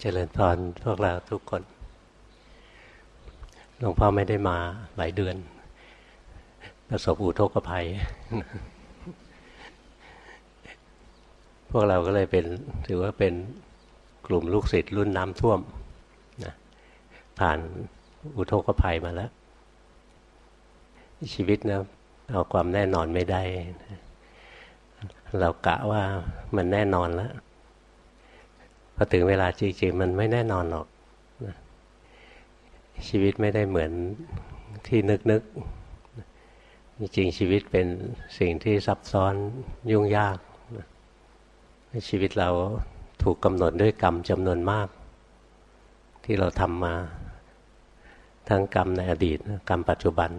เจริญพรพวกเราทุกคน หลวงพ่อไม่ได้มาหลายเดือน ประสบอุทกภัย พวกเราก็เลยเป็นถือว่าเป็นกลุ่มลูกศิษย์รุ่นน้ำท่วมนะผ่านอุทกภัยมาแล้ว ชีวิตนะเอาความแน่นอนไม่ได้ เรากะว่ามันแน่นอนแล้ว พอถึงเวลาจริงๆมันไม่แน่นอนหรอกชีวิตไม่ได้เหมือนที่นึกๆจริงๆชีวิตเป็นสิ่งที่ซับซ้อนยุ่งยากชีวิตเราถูกกำหนดด้วยกรรมจำนวนมาก ที่เราทำมา ทั้งกรรมในอดีตกรรมปัจจุบัน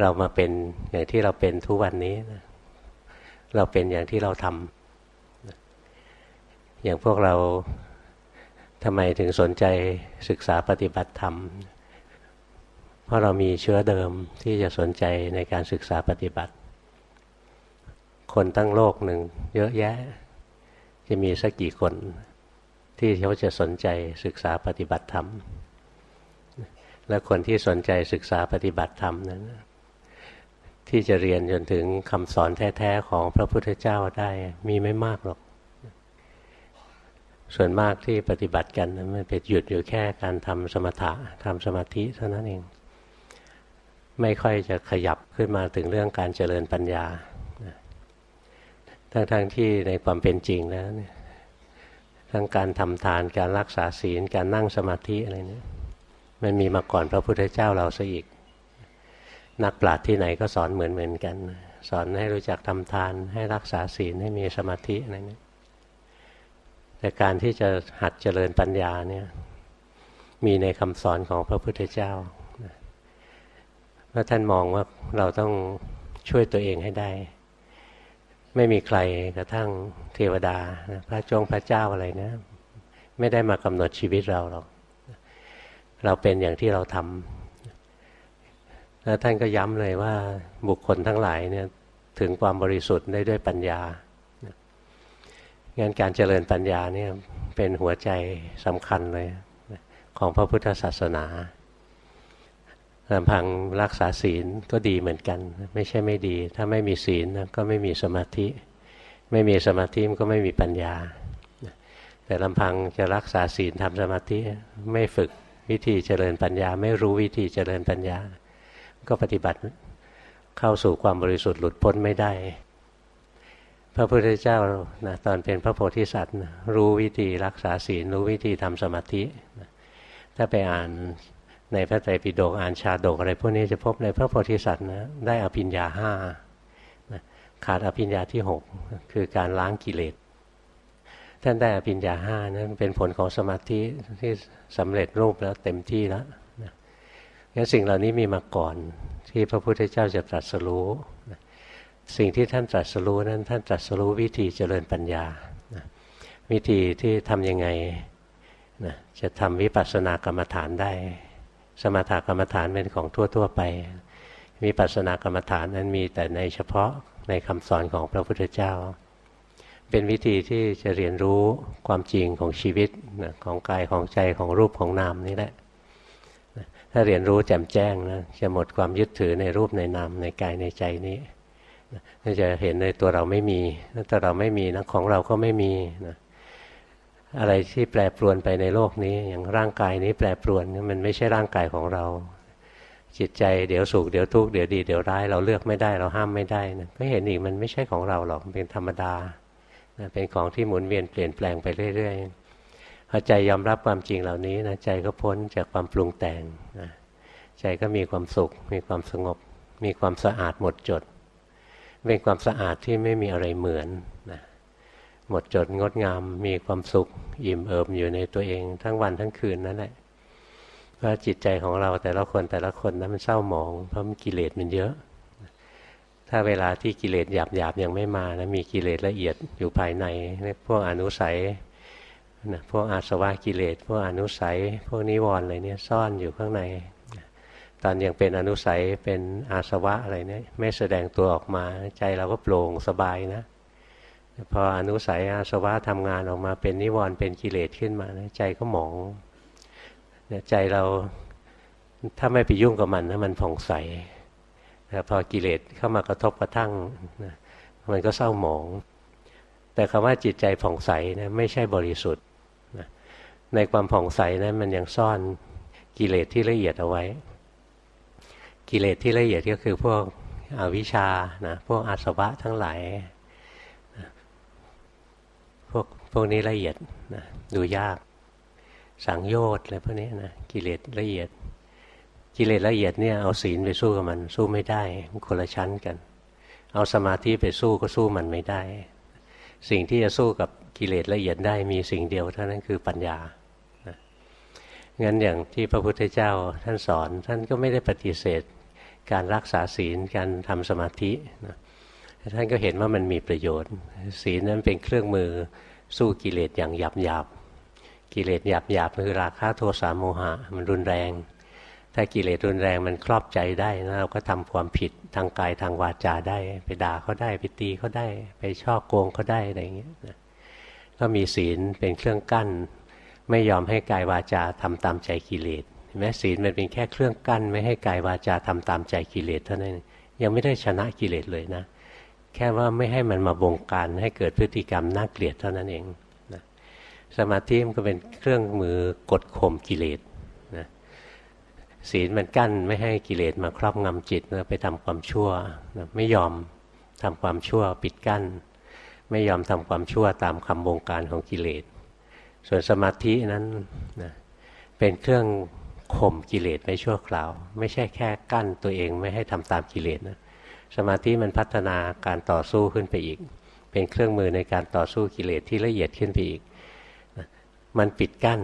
เรามาเป็นอย่างที่เราเป็นทุกวันนี้ เราเป็นอย่างที่เราทำ อย่างพวกเราทำไมถึงสนใจศึกษาปฏิบัติธรรม เพราะเรามีเชื้อเดิมที่จะสนใจในการศึกษาปฏิบัติ คนตั้งโลกหนึ่งเยอะแยะ จะมีสักกี่คนที่เขาจะสนใจศึกษาปฏิบัติธรรม และคนที่สนใจศึกษาปฏิบัติธรรมนั้น ที่จะเรียนจนถึงคำสอนแท้ ๆ ของพระพุทธเจ้าได้มีไม่มากหรอก ส่วนมากที่ปฏิบัติกันมันเป็นหยุดอยู่แค่การทำสมถะทำสมาธิเท่านั้นเอง ไม่ค่อยจะขยับขึ้นมาถึงเรื่องการเจริญปัญญาทั้งๆทที่ในความเป็นจริงแล้วทั้งการทำทานการรักษาศีลการนั่งสมาธิอะไรเนี่ยมันมีมาก่อนพระพุทธเจ้าเราซะอีก นักปราชญ์ที่ไหนก็สอนเหมือนเหมือนกัน สอนให้รู้จักทำทานให้รักษาศีลให้มีสมาธิอะไรเนี่ย แต่การที่จะหัดเจริญปัญญาเนี่ยมีในคำสอนของพระพุทธเจ้าว่าท่านมองว่าเราต้องช่วยตัวเองให้ได้ ไม่มีใครกระทั่งเทวดาพระจงพระเจ้าอะไรนะ ไม่ได้มากำหนดชีวิตเราหรอกเราเป็นอย่างที่เราทำแล้วท่านก็ย้ำเลยว่าบุคคลทั้งหลายเนี่ยถึงความบริสุทธิ์ได้ด้วยปัญญา งั้นการเจริญปัญญาเนี่ยเป็นหัวใจสำคัญเลยของพระพุทธศาสนาลำพังรักษาศีลก็ดีเหมือนกัน ไม่ใช่ไม่ดี ถ้าไม่มีศีลก็ไม่มีสมาธิ ไม่มีสมาธิมันก็ไม่มีปัญญา แต่ลำพังจะรักษาศีลทำสมาธิไม่ฝึกวิธีเจริญปัญญา ไม่รู้วิธีเจริญปัญญา ก็ปฏิบัติเข้าสู่ความบริสุทธิ์หลุดพ้นไม่ได้ พระพุทธเจ้านะตอนเป็นพระโพธิสัตว์นะรู้วิธีรักษาศีล รู้วิธีทำสมาธินะถ้าไปอ่านในพระไตรปิฎกอ่านชาดกอะไรพวกนี้จะพบในพระโพธิสัตว์นะได้อภิญญาห้านะขาดอภิญญาที่หกคือการล้างกิเลสท่านได้อภิญญาห้านั้นเป็นผลของสมาธิที่สำเร็จรูปแล้วเต็มที่แล้วนะงั้นสิ่งเหล่านี้มีมาก่อนที่พระพุทธเจ้าจะตรัสรู้นะ สิ่งที่ท่านตรัสรู้นั้นท่านตรัสรู้วิธีเจริญปัญญานะวิธีที่ทำยังไงนะจะทำวิปัสสนากรรมฐานได้ สมถกรรมฐานเป็นของทั่ว ๆ ไป วิปัสสนากรรมฐานนั้นมีแต่ในเฉพาะในคำสอนของพระพุทธเจ้า เป็นวิธีที่จะเรียนรู้ความจริงของชีวิตนะของกายของใจของรูปของนามนี่แหละถ้าเรียนรู้แจ่มแจ้งนะจะหมดความยึดถือในรูปในนามในกายในใจนี้ จะเห็นในตัวเราไม่มีถ้าเราไม่มีนะของเราก็ไม่มีนะอะไรที่แปรปรวนไปในโลกนี้ อย่างร่างกายนี้แปรปรวนมันไม่ใช่ร่างกายของเรา จิตใจเดี๋ยวสุขเดี๋ยวทุกข์เดี๋ยวดีเดี๋ยวร้ายเราเลือกไม่ได้เราห้ามไม่ได้นะก็เห็นอีกมันไม่ใช่ของเราหรอกเป็นธรรมดานะเป็นของที่หมุนเวียนเปลี่ยนแปลงไปเรื่อยๆพอใจยอมรับความจริงเหล่านี้นะใจก็พ้นจากความปรุงแต่งนะใจก็มีความสุข มีความสงบ มีความสะอาดหมดจด เป็นความสะอาดที่ไม่มีอะไรเหมือนนะหมดจดงดงามมีความสุขอิ่มเอิบอยู่ในตัวเองทั้งวันทั้งคืนนั่นแหละเพราะจิตใจของเราแต่ละคนแต่ละคนนั้นมันเศร้าหมองเพราะมันกิเลสมันเยอะ ถ้าเวลาที่กิเลสหยาบหยาบยังไม่มานะมีกิเลสละเอียดอยู่ภายในพวกอนุสัยนะพวกอาสวะกิเลสพวกอนุสัย พวกนิวรณ์อะไรเนี่ยซ่อนอยู่ข้างใน ตอนยังเป็นอนุสัยเป็นอาสวะอะไรเนี่ยไม่แสดงตัวออกมาใจเราก็โปร่งสบายนะ พออนุสัยอาสวะทำงานออกมาเป็นนิวรณ์เป็นกิเลสขึ้นมาใจก็หมองเนี่ยใจเราถ้าไม่ไปยุ่งกับมันนะมันผ่องใสแต่พอกิเลสเข้ามากระทบกระทั่งนะมันก็เศร้าหมอง แต่คำว่าจิตใจผ่องใสนะไม่ใช่บริสุทธิ์นะในความผ่องใสนะั้นมันยังซ่อนกิเลสที่ละเอียดเอาไว้ กิเลสที่ละเอียดก็คือพวกอวิชชานะพวกอาสวะทั้งหลายพวกพวกนี้ละเอียดนะดูยาก สังโยชน์อะไรพวกนี้นะกิเลสละเอียด กิเลสละเอียดเนี่ยเอาศีลไปสู้กับมันสู้ไม่ได้มันคนละชั้นกัน เอาสมาธิไปสู้ก็สู้มันไม่ได้ สิ่งที่จะสู้กับกิเลสละเอียดได้มีสิ่งเดียวเท่านั้นคือปัญญางั้นอย่างที่พระพุทธเจ้าท่านสอนท่านก็ไม่ได้ปฏิเสธ การรักษาศีลการทำสมาธินะท่านก็เห็นว่ามันมีประโยชน์ ศีลนั้นเป็นเครื่องมือสู้กิเลสอย่างหยาบหยาบกิเลสหยาบหยาบคือราคะโทสะโมหะ มันรุนแรง ถ้ากิเลสรุนแรงมันครอบใจได้นะเราก็ทำความผิดทางกายทางวาจาได้ ไปด่าเขาได้ไปตีเขาได้ ไปชอบโกงเขาได้อะไรอย่างเงี้ยก็มีศีลเป็นเครื่องกั้น ไม่ยอมให้กายวาจาทำตามใจกิเลส แม้ศีลมันเป็นแค่เครื่องกั้น ไม่ให้กายวาจาทำตามใจกิเลสเท่านั้นยังไม่ได้ชนะกิเลสเลยนะ แค่ว่าไม่ให้มันมาบงการให้เกิดพฤติกรรมน่าเกลียดเท่านั้นเองนะสมาธิมันก็เป็นเครื่องมือกดข่มกิเลสนะศีลมันกั้นไม่ให้กิเลสมาครอบงำจิตนะไปทำความชั่วนะไม่ยอมทำความชั่วปิดกั้น ไม่ยอมทำความชั่วตามคำบงการของกิเลสส่วนสมาธินั้นนะเป็นเครื่อง ข่มกิเลสไปชั่วคราว ไม่ใช่แค่กั้นตัวเองไม่ให้ทำตามกิเลสนะสมาธิมันพัฒนาการต่อสู้ขึ้นไปอีก เป็นเครื่องมือในการต่อสู้กิเลสที่ละเอียดขึ้นไปอีก มันปิดกั้น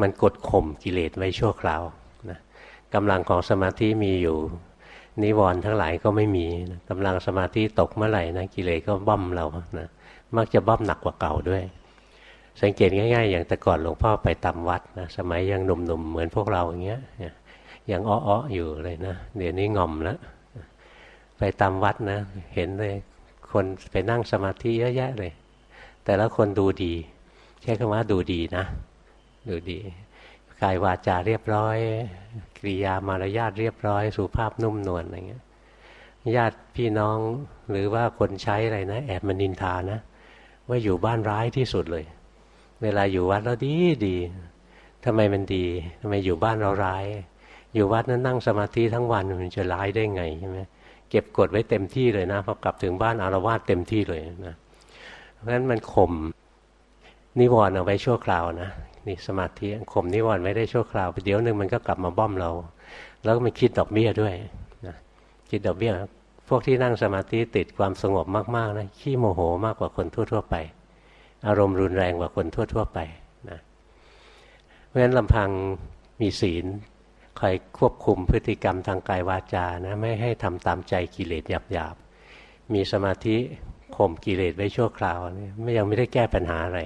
มันกดข่มกิเลสไว้ชั่วคราวนะกำลังของสมาธิมีอยู่ นิวรณ์ทั้งหลายก็ไม่มีนะกำลังสมาธิตกเมื่อไหร่นะกิเลสก็บ้อมเรานะมักจะบ้อมหนักกว่าเก่าด้วย สังเกตง่ายๆ อย่างแต่ก่อนหลวงพ่อไปตามวัดนะสมัยยังหนุ่มๆ เหมือนพวกเราอย่างเงี้ยยังอ้อๆอยู่เลยนะเดี๋ยวนี้งอมแล้วไปตามวัดนะ เห็นเลยคนไปนั่งสมาธิเยอะแยะเลย แต่ละคนดูดี ใช้คำว่าดูดีนะ ดูดีกายวาจาเรียบร้อย กิริยามารยาทเรียบร้อย สุภาพนุ่มนวลอะไรเงี้ยญาติพี่น้องหรือว่าคนใช้อะไรนะ แอบมานินทานะ ว่าอยู่บ้านร้ายที่สุดเลย เวลาอยู่วัดแล้วดีดีทำไมมันดีทำไมอยู่บ้านเราร้าย อยู่วัดนั้นนั่งสมาธิทั้งวันมันจะร้ายได้ไงใช่ไหมเก็บกดไว้เต็มที่เลยนะพอกลับถึงบ้านอารวาสเต็มที่เลยนะเพราะฉะนั้นมันข่มนิวรณ์เอาไว้ชั่วคราวนะนี่สมาธิข่มนิวรณ์ไว้ได้ชั่วคราวเดี๋ยวหนึ่งมันก็กลับมาบ้อมเรา แล้วก็มันคิดดอกเบี้ยด้วยนะคิดดอกเบี้ย พวกที่นั่งสมาธิติดความสงบมากๆนะขี้โมโหมากกว่าคนทั่วๆไป อารมณ์รุนแรงกว่าคนทั่ว ๆ ไปนะเพราะฉะนั้นลำพังมีศีลคอยควบคุมพฤติกรรมทางกายวาจานะไม่ให้ทำตามใจกิเลสหยาบๆ มีสมาธิข่มกิเลสไว้ชั่วคราวนี่ไม่ยังไม่ได้แก้ปัญหาอะไร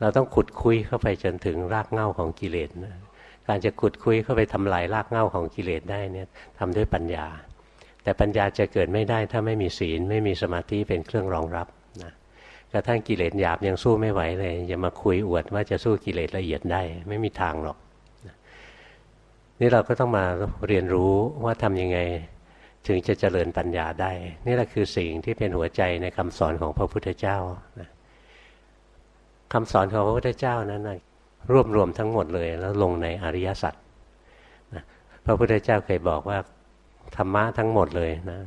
เราต้องขุดคุยเข้าไปจนถึงรากเหง้าของกิเลสนะการจะขุดคุยเข้าไปทำลายรากเหง้าของกิเลสได้เนี่ยทำด้วยปัญญา แต่ปัญญาจะเกิดไม่ได้ถ้าไม่มีศีลไม่มีสมาธิเป็นเครื่องรองรับ กระทั่งกิเลสหยาบยังสู้ไม่ไหวเลยอย่ามาคุยอวดว่าจะสู้กิเลสละเอียดได้ ไม่มีทางหรอกนี่เราก็ต้องมาเรียนรู้ว่าทำยังไง ถึงจะเจริญปัญญาได้ นี่แหละคือสิ่งที่เป็นหัวใจในคำสอนของพระพุทธเจ้านะคำสอนของพระพุทธเจ้านั้นนะรวบรวมทั้งหมดเลย แล้วลงในอริยสัจนะพระพุทธเจ้าเคยบอกว่าธรรมะทั้งหมดเลยนะ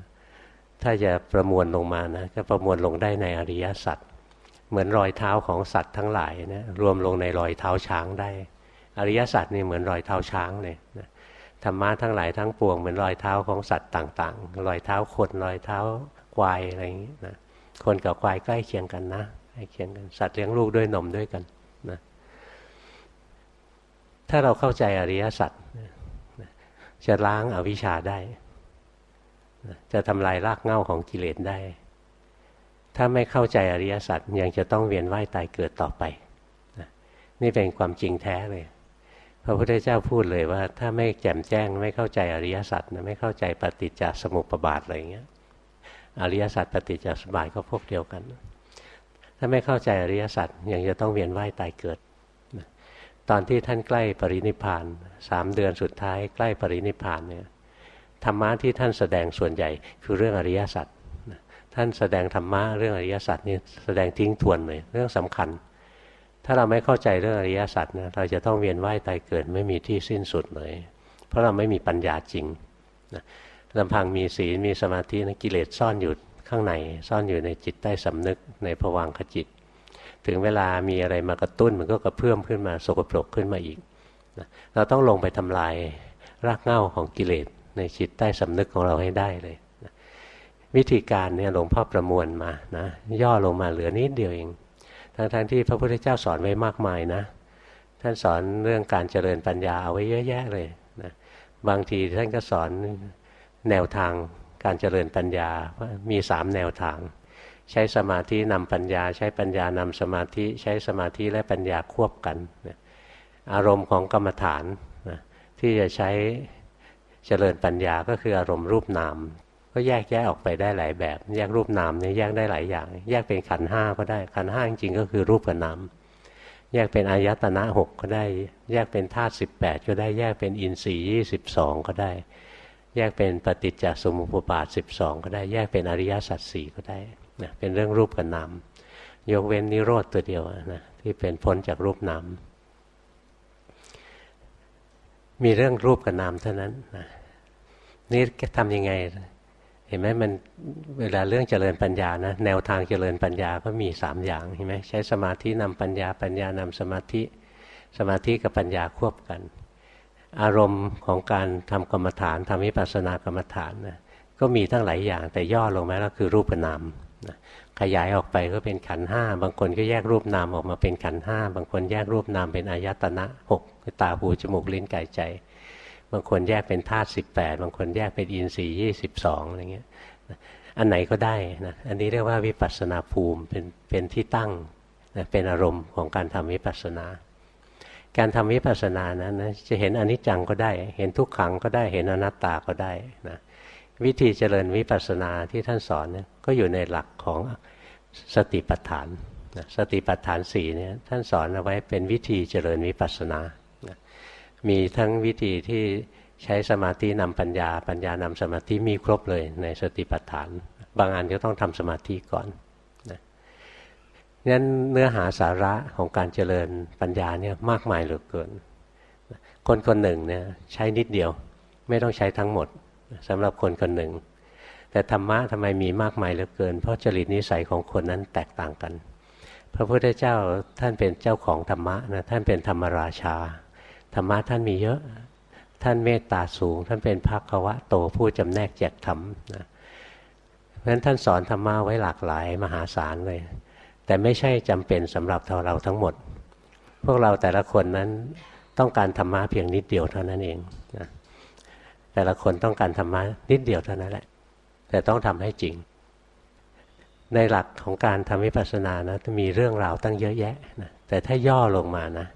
ถ้าจะประมวลลงมานะจะประมวลลงได้ในอริยสัจ เหมือนรอยเท้าของสัตว์ทั้งหลายนะรวมลงในรอยเท้าช้างได้ อริยสัจนี่เหมือนรอยเท้าช้างเลยนะธรรมะทั้งหลายทั้งปวงเหมือนรอยเท้าของสัตว์ต่างๆ รอยเท้าคนรอยเท้าควายอะไรอย่างนี้นะคนกับควายใกล้เคียงกันนะใกล้เคียงกันสัตว์เลี้ยงลูกด้วยนมด้วยกันนะถ้าเราเข้าใจอริยสัจจะล้างอาวิชชาได้ จะทำลายรากเหง้าของกิเลสได้ ถ้าไม่เข้าใจอริยสัจยังจะต้องเวียนว่ายตายเกิดต่อไปนี่เป็นความจริงแท้เลย พระพุทธเจ้าพูดเลยว่า ถ้าไม่แจ่มแจ้งไม่เข้าใจอริยสัจนะไม่เข้าใจปฏิจจสมุปบาทอะไรอย่างเงี้ยอริยสัจปฏิจจสมุปบาทก็พวกเดียวกัน ถ้าไม่เข้าใจอริยสัจยังจะต้องเวียนว่ายตายเกิดตอนที่ท่านใกล้ปรินิพานสามเดือนสุดท้ายใกล้ปรินิพานเนี่ยธรรมะที่ท่านแสดงส่วนใหญ่คือเรื่องอริยสัจ ท่านแสดงธรรมะเรื่องอริยสัจนี่แสดงทิ้งทวนเลยเรื่องสำคัญ ถ้าเราไม่เข้าใจเรื่องอริยสัจเนี่ยเราจะต้องเวียนว่ายตายเกิดไม่มีที่สิ้นสุดเลย เพราะเราไม่มีปัญญาจริงลำพังมีศีลมีสมาธินะกิเลสซ่อนอยู่ข้างในซ่อนอยู่ในจิตใต้สำนึกในผวังขจิต ถึงเวลามีอะไรมากระตุ้นมันก็กระเพื่อมขึ้นมาสกปรกขึ้นมาอีกเราต้องลงไปทำลายรากเหง้าของกิเลสในจิตใต้สำนึกของเราให้ได้เลย วิธีการเนี่ยหลวงพ่อประมวลมานะย่อลงมาเหลือนิดเดียวเองทั้งๆทที่พระพุทธเจ้าสอนไว้มากมายนะ ท่านสอนเรื่องการเจริญปัญญาเอาไว้เยอะแยะเลยนะบางทีท่านก็สอนแนวทางการเจริญปัญญาว่ามีสามแนวทาง ใช้สมาธินำปัญญา ใช้ปัญญานำสมาธิ ใช้สมาธิและปัญญาควบกันนะอารมณ์ของกรรมฐานนะที่จะใช้เจริญปัญญาก็คืออารมณ์รูปนาม ก็แยกแยะออกไปได้หลายแบบ แยกรูปนามเนี่ยแยกได้หลายอย่าง แยกเป็นขันห้าก็ได้ขันห้าจริงๆก็คือรูปกับนามแยกเป็นอายตนะหกก็ได้ แยกเป็นธาตุสิบแปดก็ได้แยกเป็นอินทรีย์ยี่สิบสองก็ได้ แยกเป็นปฏิจจสมุปบาทสิบสองก็ได้แยกเป็นอริยสัจสี่ก็ได้นะเป็นเรื่องรูปกับนามยกเว้นนิโรธตัวเดียวนะที่เป็นพ้นจากรูปนามมีเรื่องรูปกับนามเท่านั้นนะนี่ทำยังไง เห็นไหมมันเวลาเรื่องเจริญปัญญานะแนวทางเจริญปัญญาก็มีสามอย่างเห็นไหมใช้สมาธินำปัญญาปัญญานำสมาธิสมาธิกับปัญญาควบกัน อารมณ์ของการทำกรรมฐานทำวิปัสสนากรรมฐานนะก็มีทั้งหลายอย่างแต่ย่อลงมาแล้วคือรูปนามนะขยายออกไปก็เป็นขันห้าบางคนก็แยกรูปนามออกมาเป็นขันห้าบางคนแยกรูปนามเป็นอายตนะหกคือตาหูจมูกลิ้นกายใจ บางคนแยกเป็นธาตุสิบแปดบางคนแยกเป็นอินทรีย์ยี่สิบสองอะไรเงี้ยอันไหนก็ได้นะอันนี้เรียกว่าวิปัสนาภูมิเป็นเป็นที่ตั้งนะเป็นอารมณ์ของการทำวิปัสสนา การทำวิปัสสนานั้นนะจะเห็นอนิจจังก็ได้ เห็นทุกขังก็ได้เห็นอนัตตาก็ได้นะวิธีเจริญวิปัสสนาที่ท่านสอนเนี่ยก็อยู่ในหลักของสติปัฏฐานสติปัฏฐานสี่เนี่ยท่านสอนเอาไว้เป็นวิธีเจริญวิปัสสนา มีทั้งวิธีที่ใช้สมาธินำปัญญา ปัญญานำสมาธิมีครบเลยในสติปัฏฐาน บางอันก็ต้องทำสมาธิก่อนนะงั้นเนื้อหาสาระของการเจริญปัญญาเนี่ยมากมายเหลือเกิน คนคนหนึ่งเนี่ยใช้นิดเดียว ไม่ต้องใช้ทั้งหมดสำหรับคนคนหนึ่ง แต่ธรรมะทำไมมีมากมายเหลือเกิน เพราะจริตนิสัยของคนนั้นแตกต่างกัน พระพุทธเจ้าท่านเป็นเจ้าของธรรมะนะท่านเป็นธรรมราชา ธรรมะท่านมีเยอะ ท่านเมตตาสูง ท่านเป็นภาควะโตผู้จำแนกแจกธรรมนะเพราะฉะนั้นท่านสอนธรรมะไว้หลากหลายมหาศาลเลย แต่ไม่ใช่จำเป็นสำหรับเราทั้งหมด พวกเราแต่ละคนนั้นต้องการธรรมะเพียงนิดเดียวเท่านั้นเองนะแต่ละคนต้องการธรรมะนิดเดียวเท่านั้นแหละ แต่ต้องทำให้จริง ในหลักของการทำวิปัสสนานะจะมีเรื่องราวตั้งเยอะแยะนะแต่ถ้าย่อลงมานะ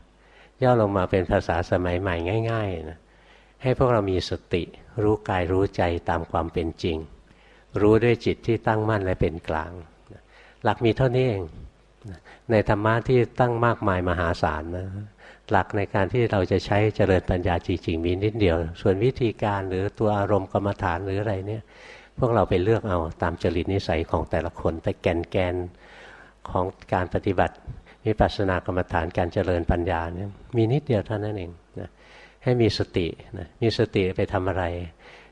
ย่อลงมาเป็นภาษาสมัยใหม่ง่ายๆนะให้พวกเรามีสติ รู้กายรู้ใจตามความเป็นจริง รู้ด้วยจิตที่ตั้งมั่นและเป็นกลาง หลักมีเท่านี้เองในธรรมะที่ตั้งมากมายมหาศาลนะหลักในการที่เราจะใช้เจริญปัญญาจริงๆมีนิดเดียว ส่วนวิธีการหรือตัวอารมณ์กรรมฐานหรืออะไรเนี่ย พวกเราไปเลือกเอาตามจริตนิสัยของแต่ละคนแต่แกนแกนของการปฏิบัติ วิปัสสนากรรมฐานการเจริญปัญญาเนี่ยมีนิดเดียวเท่านั้นเองนะให้มีสตินะมีสติไปทำอะไร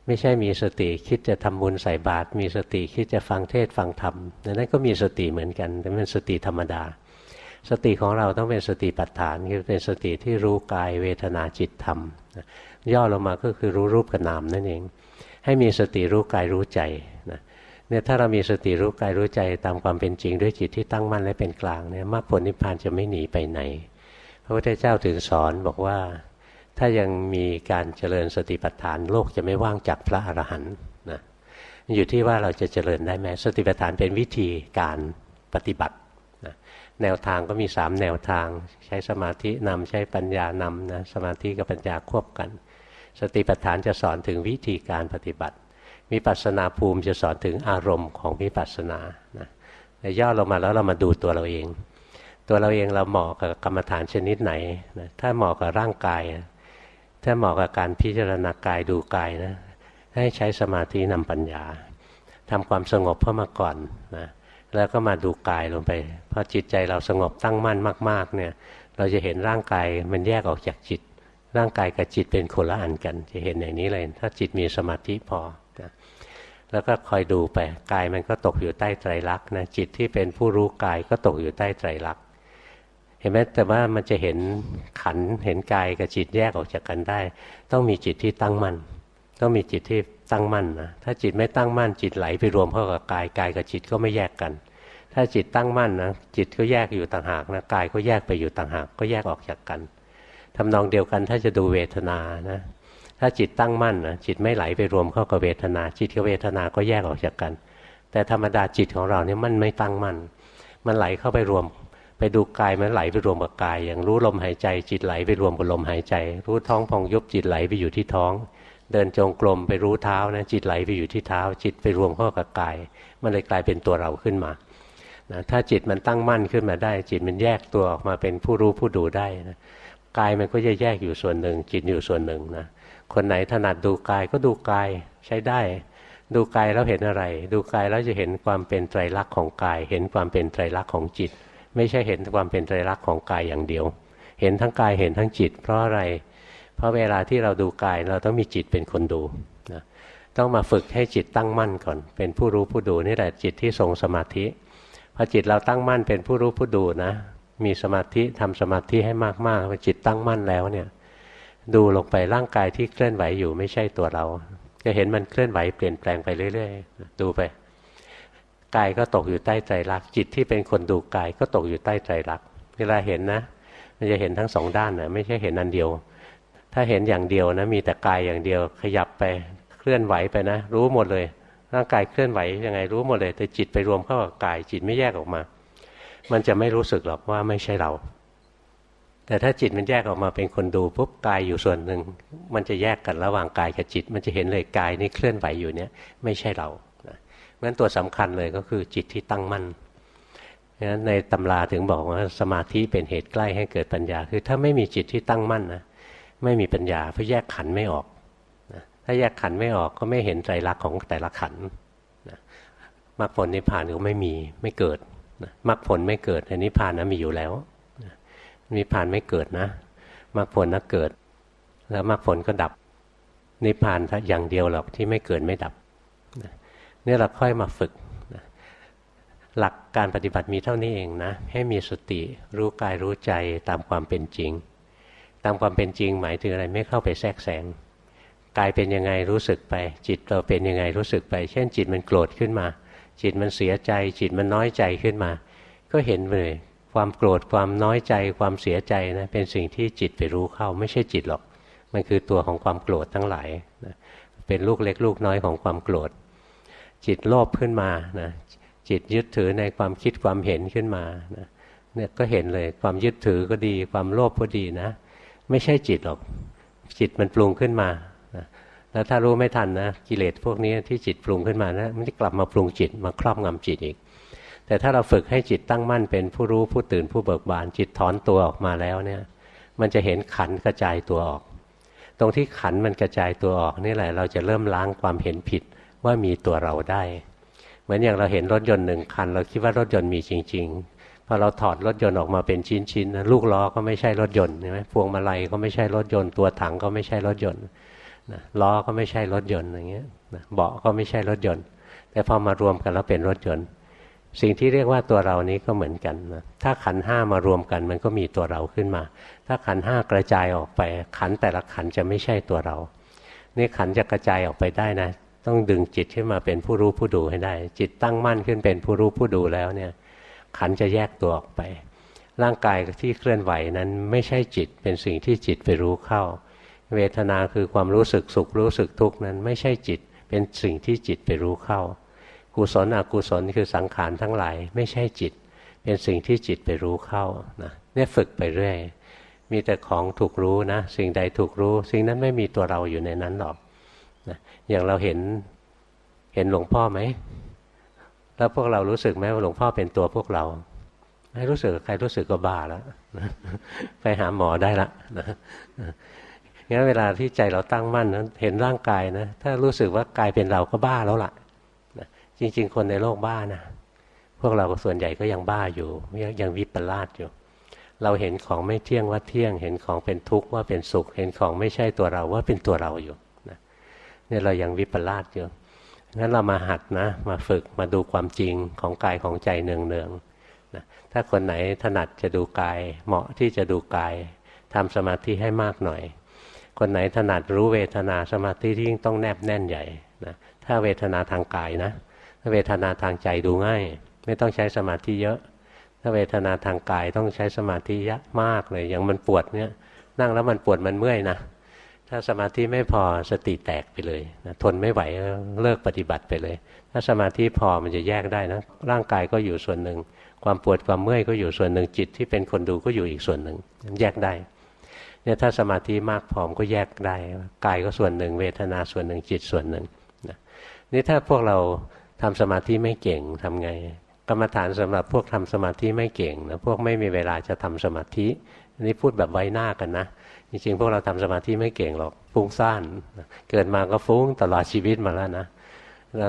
ไม่ใช่มีสติคิดจะทำบุญใส่บาตรมีสติคิดจะฟังเทศฟังธรรมนั่นก็มีสติเหมือนกัน แต่เป็นสติธรรมดา สติของเราต้องเป็นสติปัฏฐานคือเป็นสติที่รู้กายเวทนาจิตธรรมย่อลงมาก็คือรู้รูปกับนามนั่นเอง ให้มีสติรู้กายรู้ใจ เนี่ยถ้าเรามีสติรู้กายรู้ใจตามความเป็นจริง ด้วยจิตที่ตั้งมั่นและเป็นกลางเนี่ยมรรคผลนิพพานจะไม่หนีไปไหน พระพุทธเจ้าถึงสอนบอกว่าถ้ายังมีการเจริญสติปัฏฐานโลกจะไม่ว่างจากพระอรหันต์นะอยู่ที่ว่าเราจะเจริญได้ไหมสติปัฏฐานเป็นวิธีการปฏิบัติแนวทางก็มีสามแนวทางใช้สมาธินำใช้ปัญญานำนะสมาธิกับปัญญาควบกัน สติปัฏฐานจะสอนถึงวิธีการปฏิบัติ มีปัสนาภูมิจะสอนถึงอารมณ์ของวิปัสสนานะย่อลงมาแล้วเรามาดูตัวเราเอง ตัวเราเองเราเหมาะกับกรรมฐานชนิดไหนนะถ้าเหมาะกับร่างกาย ถ้าเหมาะกับการพิจารณากายดูกายนะให้ใช้สมาธินำปัญญาทำความสงบเพื่อมาก่อนนะแล้วก็มาดูกายลงไปพอจิตใจเราสงบตั้งมั่นมาก ๆ เนี่ย เราจะเห็นร่างกายมันแยกออกจากจิต ร่างกายกับจิตเป็นคนละอันกัน จะเห็นอย่างนี้เลย ถ้าจิตมีสมาธิพอ แล้วก็คอยดูไปกายมันก็ตกอยู่ใต้ไตรลักษณ์นะจิตที่เป็นผู้รู้กายก็ตกอยู่ใต้ไตรลักษณ์เห็นไหมแต่ว่ามันจะเห็นขันเห็นกายกับจิตแยกออกจากกันได้ ต้องมีจิตที่ตั้งมั่นต้องมีจิตที่ตั้งมั่นนะถ้าจิตไม่ตั้งมั่นจิตไหลไปรวมเข้ากับกายกายกับจิตก็ไม่แยกกัน ถ้าจิตตั้งมั่นนะจิตก็แยกอยู่ต่างหากนะกายก็แยกไปอยู่ต่างหากก็แยกออกจากกันทำนองเดียวกันถ้าจะดูเวทนานะ ถ้าจิตตั้งมั่นนะจิตไม่ไหลไปรวมเข้ากับเวทนา จิตกับเวทนาก็แยกออกจากกัน แต่ธรรมดาจิตของเราเนี่ยมันไม่ตั้งมั่นมันไหลเข้าไปรวม ไปดูกายมันไหลไปรวมกับกาย อย่างรู้ลมหายใจ จิตไหลไปรวมกับลมหายใจ รู้ท้องพองยุบจิตไหลไปอยู่ที่ท้อง เดินจงกรมไปรู้เท้านะจิตไหลไปอยู่ที่เท้า จิตไปรวมเข้ากับกาย มันเลยกลายเป็นตัวเราขึ้นมานะถ้าจิตมันตั้งมั่นขึ้นมาได้ จิตมันแยกตัวออกมาเป็นผู้รู้ผู้ดูได้นะกายมันก็จะแยกอยู่ส่วนหนึ่ง จิตอยู่ส่วนหนึ่งนะ คนไหนถนัดดูกายก็ดูกายใช้ได้ ดูกายแล้วเห็นอะไร ดูกายแล้วจะเห็นความเป็นไตรลักษณ์ของกาย เห็นความเป็นไตรลักษณ์ของจิต ไม่ใช่เห็นความเป็นไตรลักษณ์ของกายอย่างเดียว เห็นทั้งกายเห็นทั้งจิต เพราะอะไร เพราะเวลาที่เราดูกายเราต้องมีจิตเป็นคนดูนะต้องมาฝึกให้จิตตั้งมั่นก่อน เป็นผู้รู้ผู้ดูนี่แหละจิตที่ทรงสมาธิพอจิตเราตั้งมั่นเป็นผู้รู้ผู้ดูนะ มีสมาธิทำสมาธิให้มากๆพอจิตตั้งมั่นแล้วเนี่ย ดูลงไปร่างกายที่เคลื่อนไหวอยู่ไม่ใช่ตัวเรา จะเห็นมันเคลื่อนไหวเปลี่ยนแปลงไปเรื่อย ๆ ดูไปกายก็ตกอยู่ใต้ใจรักจิตที่เป็นคนดูกายก็ตกอยู่ใต้ใจรักเวลาเห็นนะ มันจะเห็นทั้งสองด้านนะไม่ใช่เห็นอันเดียว ถ้าเห็นอย่างเดียวนะ มีแต่กายอย่างเดียวขยับไปเคลื่อนไหวไปนะ รู้หมดเลย ร่างกายเคลื่อนไหวยังไงรู้หมดเลย แต่จิตไปรวมเข้ากับกายจิตไม่แยกออกมา มันจะไม่รู้สึกหรอกว่าไม่ใช่เรา แต่ถ้าจิตมันแยกออกมาเป็นคนดูปุ๊บกายอยู่ส่วนหนึ่ง มันจะแยกกันระหว่างกายกับจิต มันจะเห็นเลยกายนี่เคลื่อนไหวอยู่เนี้ยไม่ใช่เราเพราะฉะนั้นตัวสำคัญเลยก็คือจิตที่ตั้งมั่นนั้นในตำราถึงบอกว่าสมาธิเป็นเหตุใกล้ให้เกิดปัญญา คือถ้าไม่มีจิตที่ตั้งมั่นนะไม่มีปัญญาเพราะแยกขันไม่ออกนะถ้าแยกขันไม่ออกก็ไม่เห็นใจรักของแต่ละขันนะมรรคผลนิพพานก็ไม่มีไม่เกิดนะมรรคผลไม่เกิดแต่นิพพานนะมีอยู่แล้ว นิพพานไม่เกิดนะมรรคผลนะเกิด แล้วมรรคผลก็ดับ นิพพานอย่างเดียวหรอกที่ไม่เกิดไม่ดับนี่เราค่อยมาฝึกหลักการปฏิบัติมีเท่านี้เองนะ ให้มีสติรู้กายรู้ใจตามความเป็นจริง ตามความเป็นจริงหมายถึงอะไรไม่เข้าไปแทรกแซงกายเป็นยังไงรู้สึกไป จิตเราเป็นยังไงรู้สึกไป เช่นจิตมันโกรธขึ้นมา จิตมันเสียใจ จิตมันน้อยใจขึ้นมา ก็เห็นเลย ความโกรธความน้อยใจความเสียใจนะเป็นสิ่งที่จิตไปรู้เข้าไม่ใช่จิตหรอก มันคือตัวของความโกรธทั้งหลายนะเป็นลูกเล็กลูกน้อยของความโกรธ จิตโลภขึ้นมานะจิตยึดถือในความคิดความเห็นขึ้นมานะเนี่ยก็เห็นเลยความยึดถือก็ดี ความโลภก็ดีนะ ไม่ใช่จิตหรอก จิตมันปรุงขึ้นมาแล้วถ้ารู้ไม่ทันนะกิเลสพวกนี้ที่จิตปรุงขึ้นมานะมันจะกลับมาปรุงจิตมาครอบงำจิตอีก แต่ถ้าเราฝึกให้จิตตั้งมั่นเป็นผู้รู้ผู้ตื่นผู้เบิกบานจิตถอนตัวออกมาแล้วเนี่ย มันจะเห็นขันกระจายตัวออก ตรงที่ขันมันกระจายตัวออกนี่แหละ เราจะเริ่มล้างความเห็นผิดว่ามีตัวเราได้เหมือนอย่างเราเห็นรถยนต์หนึ่งคัน เราคิดว่ารถยนต์มีจริง ๆ พอเราถอดรถยนต์ออกมาเป็นชิ้นๆลูกล้อก็ไม่ใช่รถยนต์ใช่ไหมพวงมาลัยก็ไม่ใช่รถยนต์ตัวถังก็ไม่ใช่รถยนต์ล้อก็ไม่ใช่รถยนต์อย่างเงี้ยเบาะก็ไม่ใช่รถยนต์ แต่พอมารวมกันแล้วเป็นรถยนต์ สิ่งที่เรียกว่าตัวเรานี้ก็เหมือนกันนะถ้าขันห้ามารวมกัน มันก็มีตัวเราขึ้นมา ถ้าขันห้ากระจายออกไป ขันแต่ละขันจะไม่ใช่ตัวเรา นี่ขันจะกระจายออกไปได้นะ ต้องดึงจิตขึ้นมาเป็นผู้รู้ผู้ดูให้ได้ จิตตั้งมั่นขึ้นเป็นผู้รู้ผู้ดูแล้วเนี่ย ขันจะแยกตัวออกไป ร่างกายที่เคลื่อนไหวนั้นไม่ใช่จิตเป็นสิ่งที่จิตไปรู้เข้า เวทนาคือความรู้สึกสุขรู้สึกทุกข์นั้นไม่ใช่จิตเป็นสิ่งที่จิตไปรู้เข้า กุศลอกุศลคือสังขารทั้งหลาย ไม่ใช่จิต เป็นสิ่งที่จิตไปรู้เข้านะเนี่ยฝึกไปเรื่อย มีแต่ของถูกรู้นะ สิ่งใดถูกรู้ สิ่งนั้นไม่มีตัวเราอยู่ในนั้นหรอกนะอย่างเราเห็นเห็นหลวงพ่อไหม แล้วพวกเรารู้สึกไหมว่าหลวงพ่อเป็นตัวพวกเรา ไม่รู้สึกใครรู้สึกก็บ้าแล้วไปหาหมอได้ละนะงั้นเวลาที่ใจเราตั้งมั่นนะเห็นร่างกายนะ ถ้ารู้สึกว่ากายเป็นเราก็บ้าแล้วล่ะนะ จริง ๆ คนในโลกบ้านะพวกเราส่วนใหญ่ก็ยังบ้าอยู่ ยังวิปลาสอยู่ เราเห็นของไม่เที่ยงว่าเที่ยง เห็นของเป็นทุกข์ว่าเป็นสุข เห็นของไม่ใช่ตัวเราว่าเป็นตัวเราอยู่นะเนี่ยเรายังวิปลาสอยู่งั้นเรามาหัดนะ มาฝึกมาดูความจริงของกายของใจเนืองๆนะถ้าคนไหนถนัดจะดูกายเหมาะที่จะดูกายทำสมาธิให้มากหน่อย คนไหนถนัดรู้เวทนาสมาธิที่ยิ่งต้องแนบแน่นใหญ่นะถ้าเวทนาทางกายนะ เวทนาทางใจดูง่าย ไม่ต้องใช้สมาธิเยอะ ถ้าเวทนาทางกายต้องใช้สมาธิเยอะมากเลย อย่างมันปวดเนี่ย นั่งแล้วมันปวดมันเมื่อยนะถ้าสมาธิไม่พอสติแตกไปเลยนะทนไม่ไหวเลิกปฏิบัติไปเลย ถ้าสมาธิพอมันจะแยกได้นะ ร่างกายก็อยู่ส่วนหนึ่ง ความปวดความเมื่อยก็อยู่ส่วนหนึ่งจิตที่เป็นคนดูก็อยู่อีกส่วนหนึ่งแยกได้เนี่ยถ้าสมาธิมากพอมก็แยกได้กายก็ส่วนหนึ่ง เวทนาส่วนหนึ่งจิตส่วนหนึ่งนะนี่ถ้าพวกเรา ทำสมาธิไม่เก่งทำไง กรรมฐานสำหรับพวกทำสมาธิไม่เก่งนะพวกไม่มีเวลาจะทำสมาธินนี้พูดแบบไว้หน้ากันนะจริงๆพวกเราทำสมาธิไม่เก่งหรอกฟุ้งซ่านเกิดมาก็ฟุ้งตลอดชีวิตมาแล้วนะ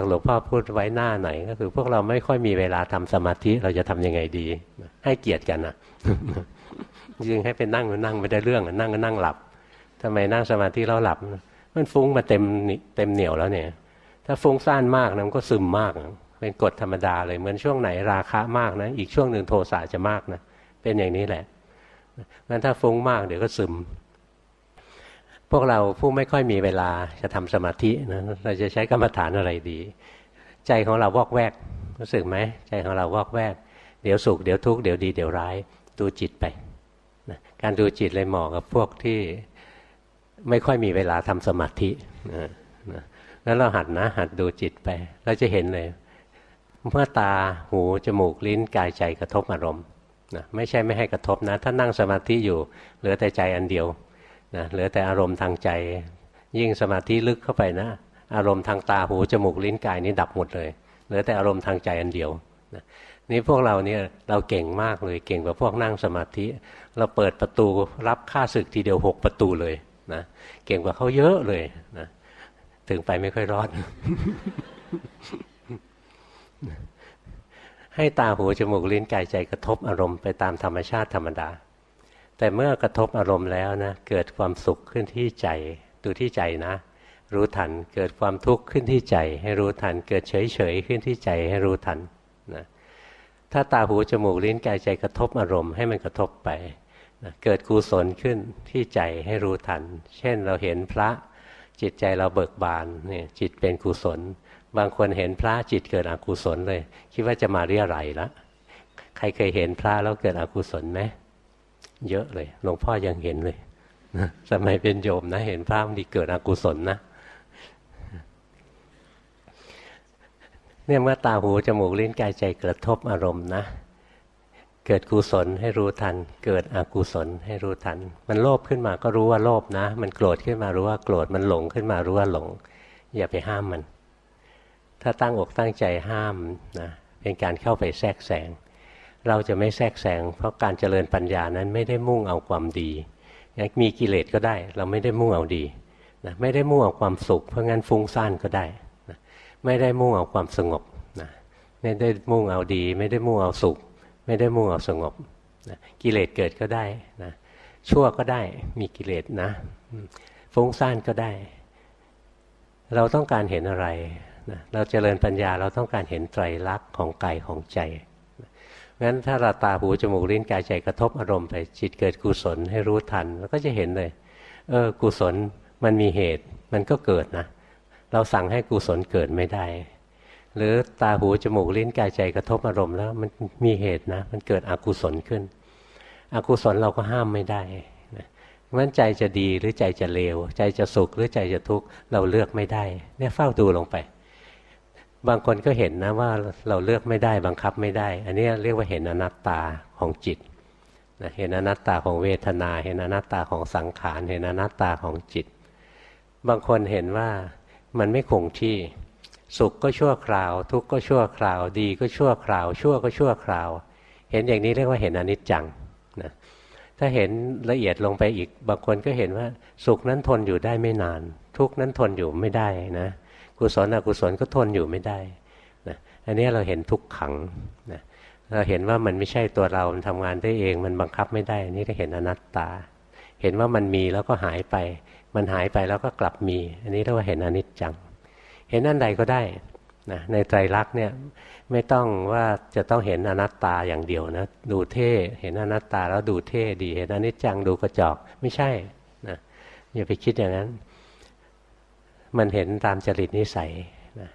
หลวงพ่อพูดไว้หน้าไหนก็คือ พวกเราไม่ค่อยมีเวลาทำสมาธิเราจะทํำยังไงดี ให้เกียรติกันนะจริงให้เป็นนั่งก็นั่งไม่ได้เรื่องนั่งก็นั่งหลับทำไมนั่งสมาธิแล้วหลับ มันฟุ้งมาเต็มเต็มเหนียวแล้วเนี่ย ถ้าฟุ้งซ่านมากนะมันก็ซึมมากเป็นกฎธรรมดาเลยเหมือนช่วงไหนราคะมากนะอีกช่วงหนึ่งโทสะจะมากนะเป็นอย่างนี้แหละงั้นถ้าฟุ้งมากเดี๋ยวก็ซึม พวกเราผู้ไม่ค่อยมีเวลาจะทำสมาธินะเราจะใช้กรรมฐานอะไรดี ใจของเราวอกแวกรู้สึกไหมใจของเราวอกแวก เดี๋ยวสุขเดี๋ยวทุกข์เดี๋ยวดีเดี๋ยวร้ายดูจิตไปนะการดูจิตเลยเหมาะกับพวกที่ไม่ค่อยมีเวลาทำสมาธินะนะ แล้วเราหัดนะ หัดดูจิตไป เราจะเห็นเลย เมื่อตาหูจมูกลิ้นกายใจกระทบอารมณ์นะไม่ใช่ไม่ให้กระทบนะ ถ้านั่งสมาธิอยู่เหลือแต่ใจอันเดียวนะเหลือแต่อารมณ์ทางใจ ยิ่งสมาธิลึกเข้าไปนะ อารมณ์ทางตาหูจมูกลิ้นกายนี้ดับหมดเลยเหลือแต่อารมณ์ทางใจอันเดียวนะนี่พวกเราเนี่ยเราเก่งมากเลยเก่งกว่าพวกนั่งสมาธิ เราเปิดประตูรับค่าศึกทีเดียวหกประตูเลยนะเก่งกว่าเขาเยอะเลยนะ ถึงไปไม่ค่อยรอด ให้ตาหูจมูกลิ้นกายใจกระทบอารมณ์ไปตามธรรมชาติธรรมดา แต่เมื่อกระทบอารมณ์แล้วนะเกิดความสุขขึ้นที่ใจดูที่ใจนะ รู้ทันเกิดความทุกข์ขึ้นที่ใจ ให้รู้ทัน เกิดเฉยเฉยขึ้นที่ใจให้รู้ทันนะถ้าตาหูจมูกลิ้นกายใจกระทบอารมณ์ให้มันกระทบไปนะเกิดกุศลขึ้นที่ใจให้รู้ทัน เช่นเราเห็นพระ จิตใจเราเบิกบานเนี่ยจิตเป็นกุศล บางคนเห็นพระจิตเกิดอกุศลเลย คิดว่าจะมาเรียอะไรละใครเคยเห็นพระแล้วเกิดอกุศลไหมเยอะเลยหลวงพ่อยังเห็นเลยสมัยเป็นโยมนะ เห็นพระมันดีเกิดอกุศลนะเนี่ยเมื่อตาหูจมูกลิ้นกายใจกระทบอารมณ์นะ เกิดกุศลให้รู้ทัน เกิดอกุศลให้รู้ทัน มันโลภขึ้นมาก็รู้ว่าโลภนะ มันโกรธขึ้นมารู้ว่าโกรธ มันหลงขึ้นมารู้ว่าหลง อย่าไปห้ามมัน ถ้าตั้งอกตั้งใจห้ามนะเป็นการเข้าไปแทรกแซง เราจะไม่แทรกแซงเพราะการเจริญปัญญานั้นไม่ได้มุ่งเอาความดี มีกิเลสก็ได้ เราไม่ได้มุ่งเอาดีนะไม่ได้มุ่งเอาความสุข เพราะงั้นฟุ้งซ่านก็ได้ไม่ได้มุ่งเอาความสงบนะไม่ได้มุ่งเอาดี ไม่ได้มุ่งเอาสุข ไม่ได้มุ่งเอาสงบนะกิเลสเกิดก็ได้นะชั่วก็ได้มีกิเลสนะฟุ้งซ่านก็ได้ เราต้องการเห็นอะไรนะเราเจริญปัญญาเราต้องการเห็นไตรลักษณ์ของกายของใจงั้นถ้าเราตาหูจมูกลิ้นกายใจกระทบอารมณ์ไปจิตเกิดกุศลให้รู้ทัน แล้วก็จะเห็นเลย เออกุศลมันมีเหตุ มันก็เกิดนะ เราสั่งให้กุศลเกิดไม่ได้ หรือตาหูจมูกลิ้นกายใจกระทบอารมณ์แล้ว มันมีเหตุนะ มันเกิดอกุศลขึ้น อกุศลเราก็ห้ามไม่ได้เพราะฉะนั้นใจจะดีหรือใจจะเลว ใจจะสุขหรือใจจะทุกข์เราเลือกไม่ได้ เนี่ยเฝ้าดูลงไป บางคนก็เห็นนะว่าเราเลือกไม่ได้บังคับไม่ได้ อันนี้เรียกว่าเห็นอนัตตาของจิตเห็นอนัตตาของเวทนา เห็นอนัตตาของสังขาร เห็นอนัตตาของจิต บางคนเห็นว่ามันไม่คงที่ สุขก็ชั่วคราว ทุกข์ก็ชั่วคราว ดีก็ชั่วคราว ชั่วก็ชั่วคราว เห็นอย่างนี้เรียกว่าเห็นอนิจจังนะถ้าเห็นละเอียดลงไปอีกบางคนก็เห็นว่า สุขนั้นทนอยู่ได้ไม่นาน ทุกข์นั้นทนอยู่ไม่ได้นะกุศลอกุศลก็ทนอยู่ไม่ได้นะอันนี้เราเห็นทุกขังนะเราเห็นว่ามันไม่ใช่ตัวเรา มันทำงานได้เอง มันบังคับไม่ได้อนี่ก็เห็นอนัตตา เห็นว่ามันมีแล้วก็หายไป มันหายไปแล้วก็กลับมี อันนี้เรียกว่าเห็นอนิจจัง เห็นอันใดก็ได้นะในไตรลักษณ์เนี่ยไม่ต้องว่าจะต้องเห็นอนัตตาอย่างเดียวนะดูเท่เห็นอนัตตาแล้วดูเท่ดีเห็นอนิจจังดูกระจอกไม่ใช่นะอย่าไปคิดอย่างนั้น มันเห็นตามจริตนิสัยนะ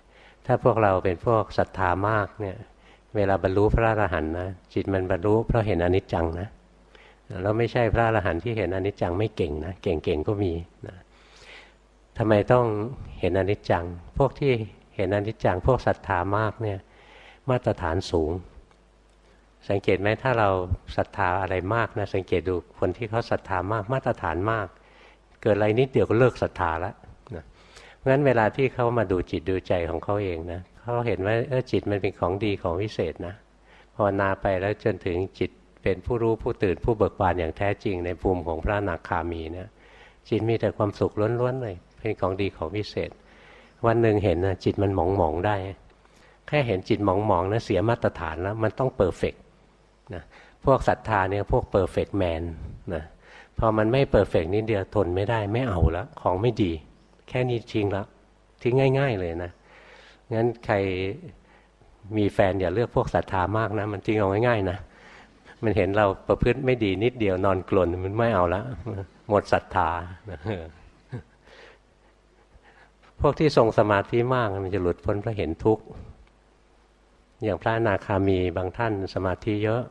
ถ้าพวกเราเป็นพวกศรัทธามากเนี่ยเวลาบรรลุพระอรหันต์นะจิตมันบรรลุเพราะเห็นอนิจจังนะแล้วไม่ใช่พระอรหันต์ที่เห็นอนิจจังไม่เก่งนะเก่งๆก็มีนะ ทำไมต้องเห็นอนิจจัง พวกที่เห็นอนิจจัง พวกศรัทธามากเนี่ยมาตรฐานสูง สังเกตไหมถ้าเราศรัทธาอะไรมากนะสังเกตดูคนที่เขาศรัทธามากมาตรฐานมาก เกิดอะไรนิดเดียวก็เลิกศรัทธาล้วนะเพราะฉะนั้นเวลาที่เขามาดูจิตดูใจของเขาเองนะเขาเห็นว่าจิตมันเป็นของดีของวิเศษนะภาวนาไปแล้วจนถึงจิตเป็นผู้รู้ผู้ตื่นผู้เบิกบานอย่างแท้จริงในภูมิของพระนาคามีเนี่ยจิตมีแต่ความสุขล้วนๆเลย เป็นของดีของวิเศษ วันหนึ่งเห็นนะจิตมันหมองหมองได้ แค่เห็นจิตหมองหมองนะเสียมาตรฐานแล้วมันต้อง perfect นะพวกศรัทธาเนี่ยพวก perfect man นะพอมันไม่ perfect นิดเดียวทนไม่ได้ไม่เอาแล้วของไม่ดี แค่นี้ทิ้งแล้วทิ้งง่าย ๆ เลยนะงั้นใครมีแฟนอย่าเลือกพวกศรัทธามากนะ มันทิ้งเอาง่ายๆนะมันเห็นเราประพฤติไม่ดีนิดเดียวนอนกลนมันไม่เอาละหมดศรัทธา พวกที่ทรงสมาธิมากมันจะหลุดพ้นเพราะเห็นทุกข์อย่างพระนาคามีบางท่านสมาธิเยอะ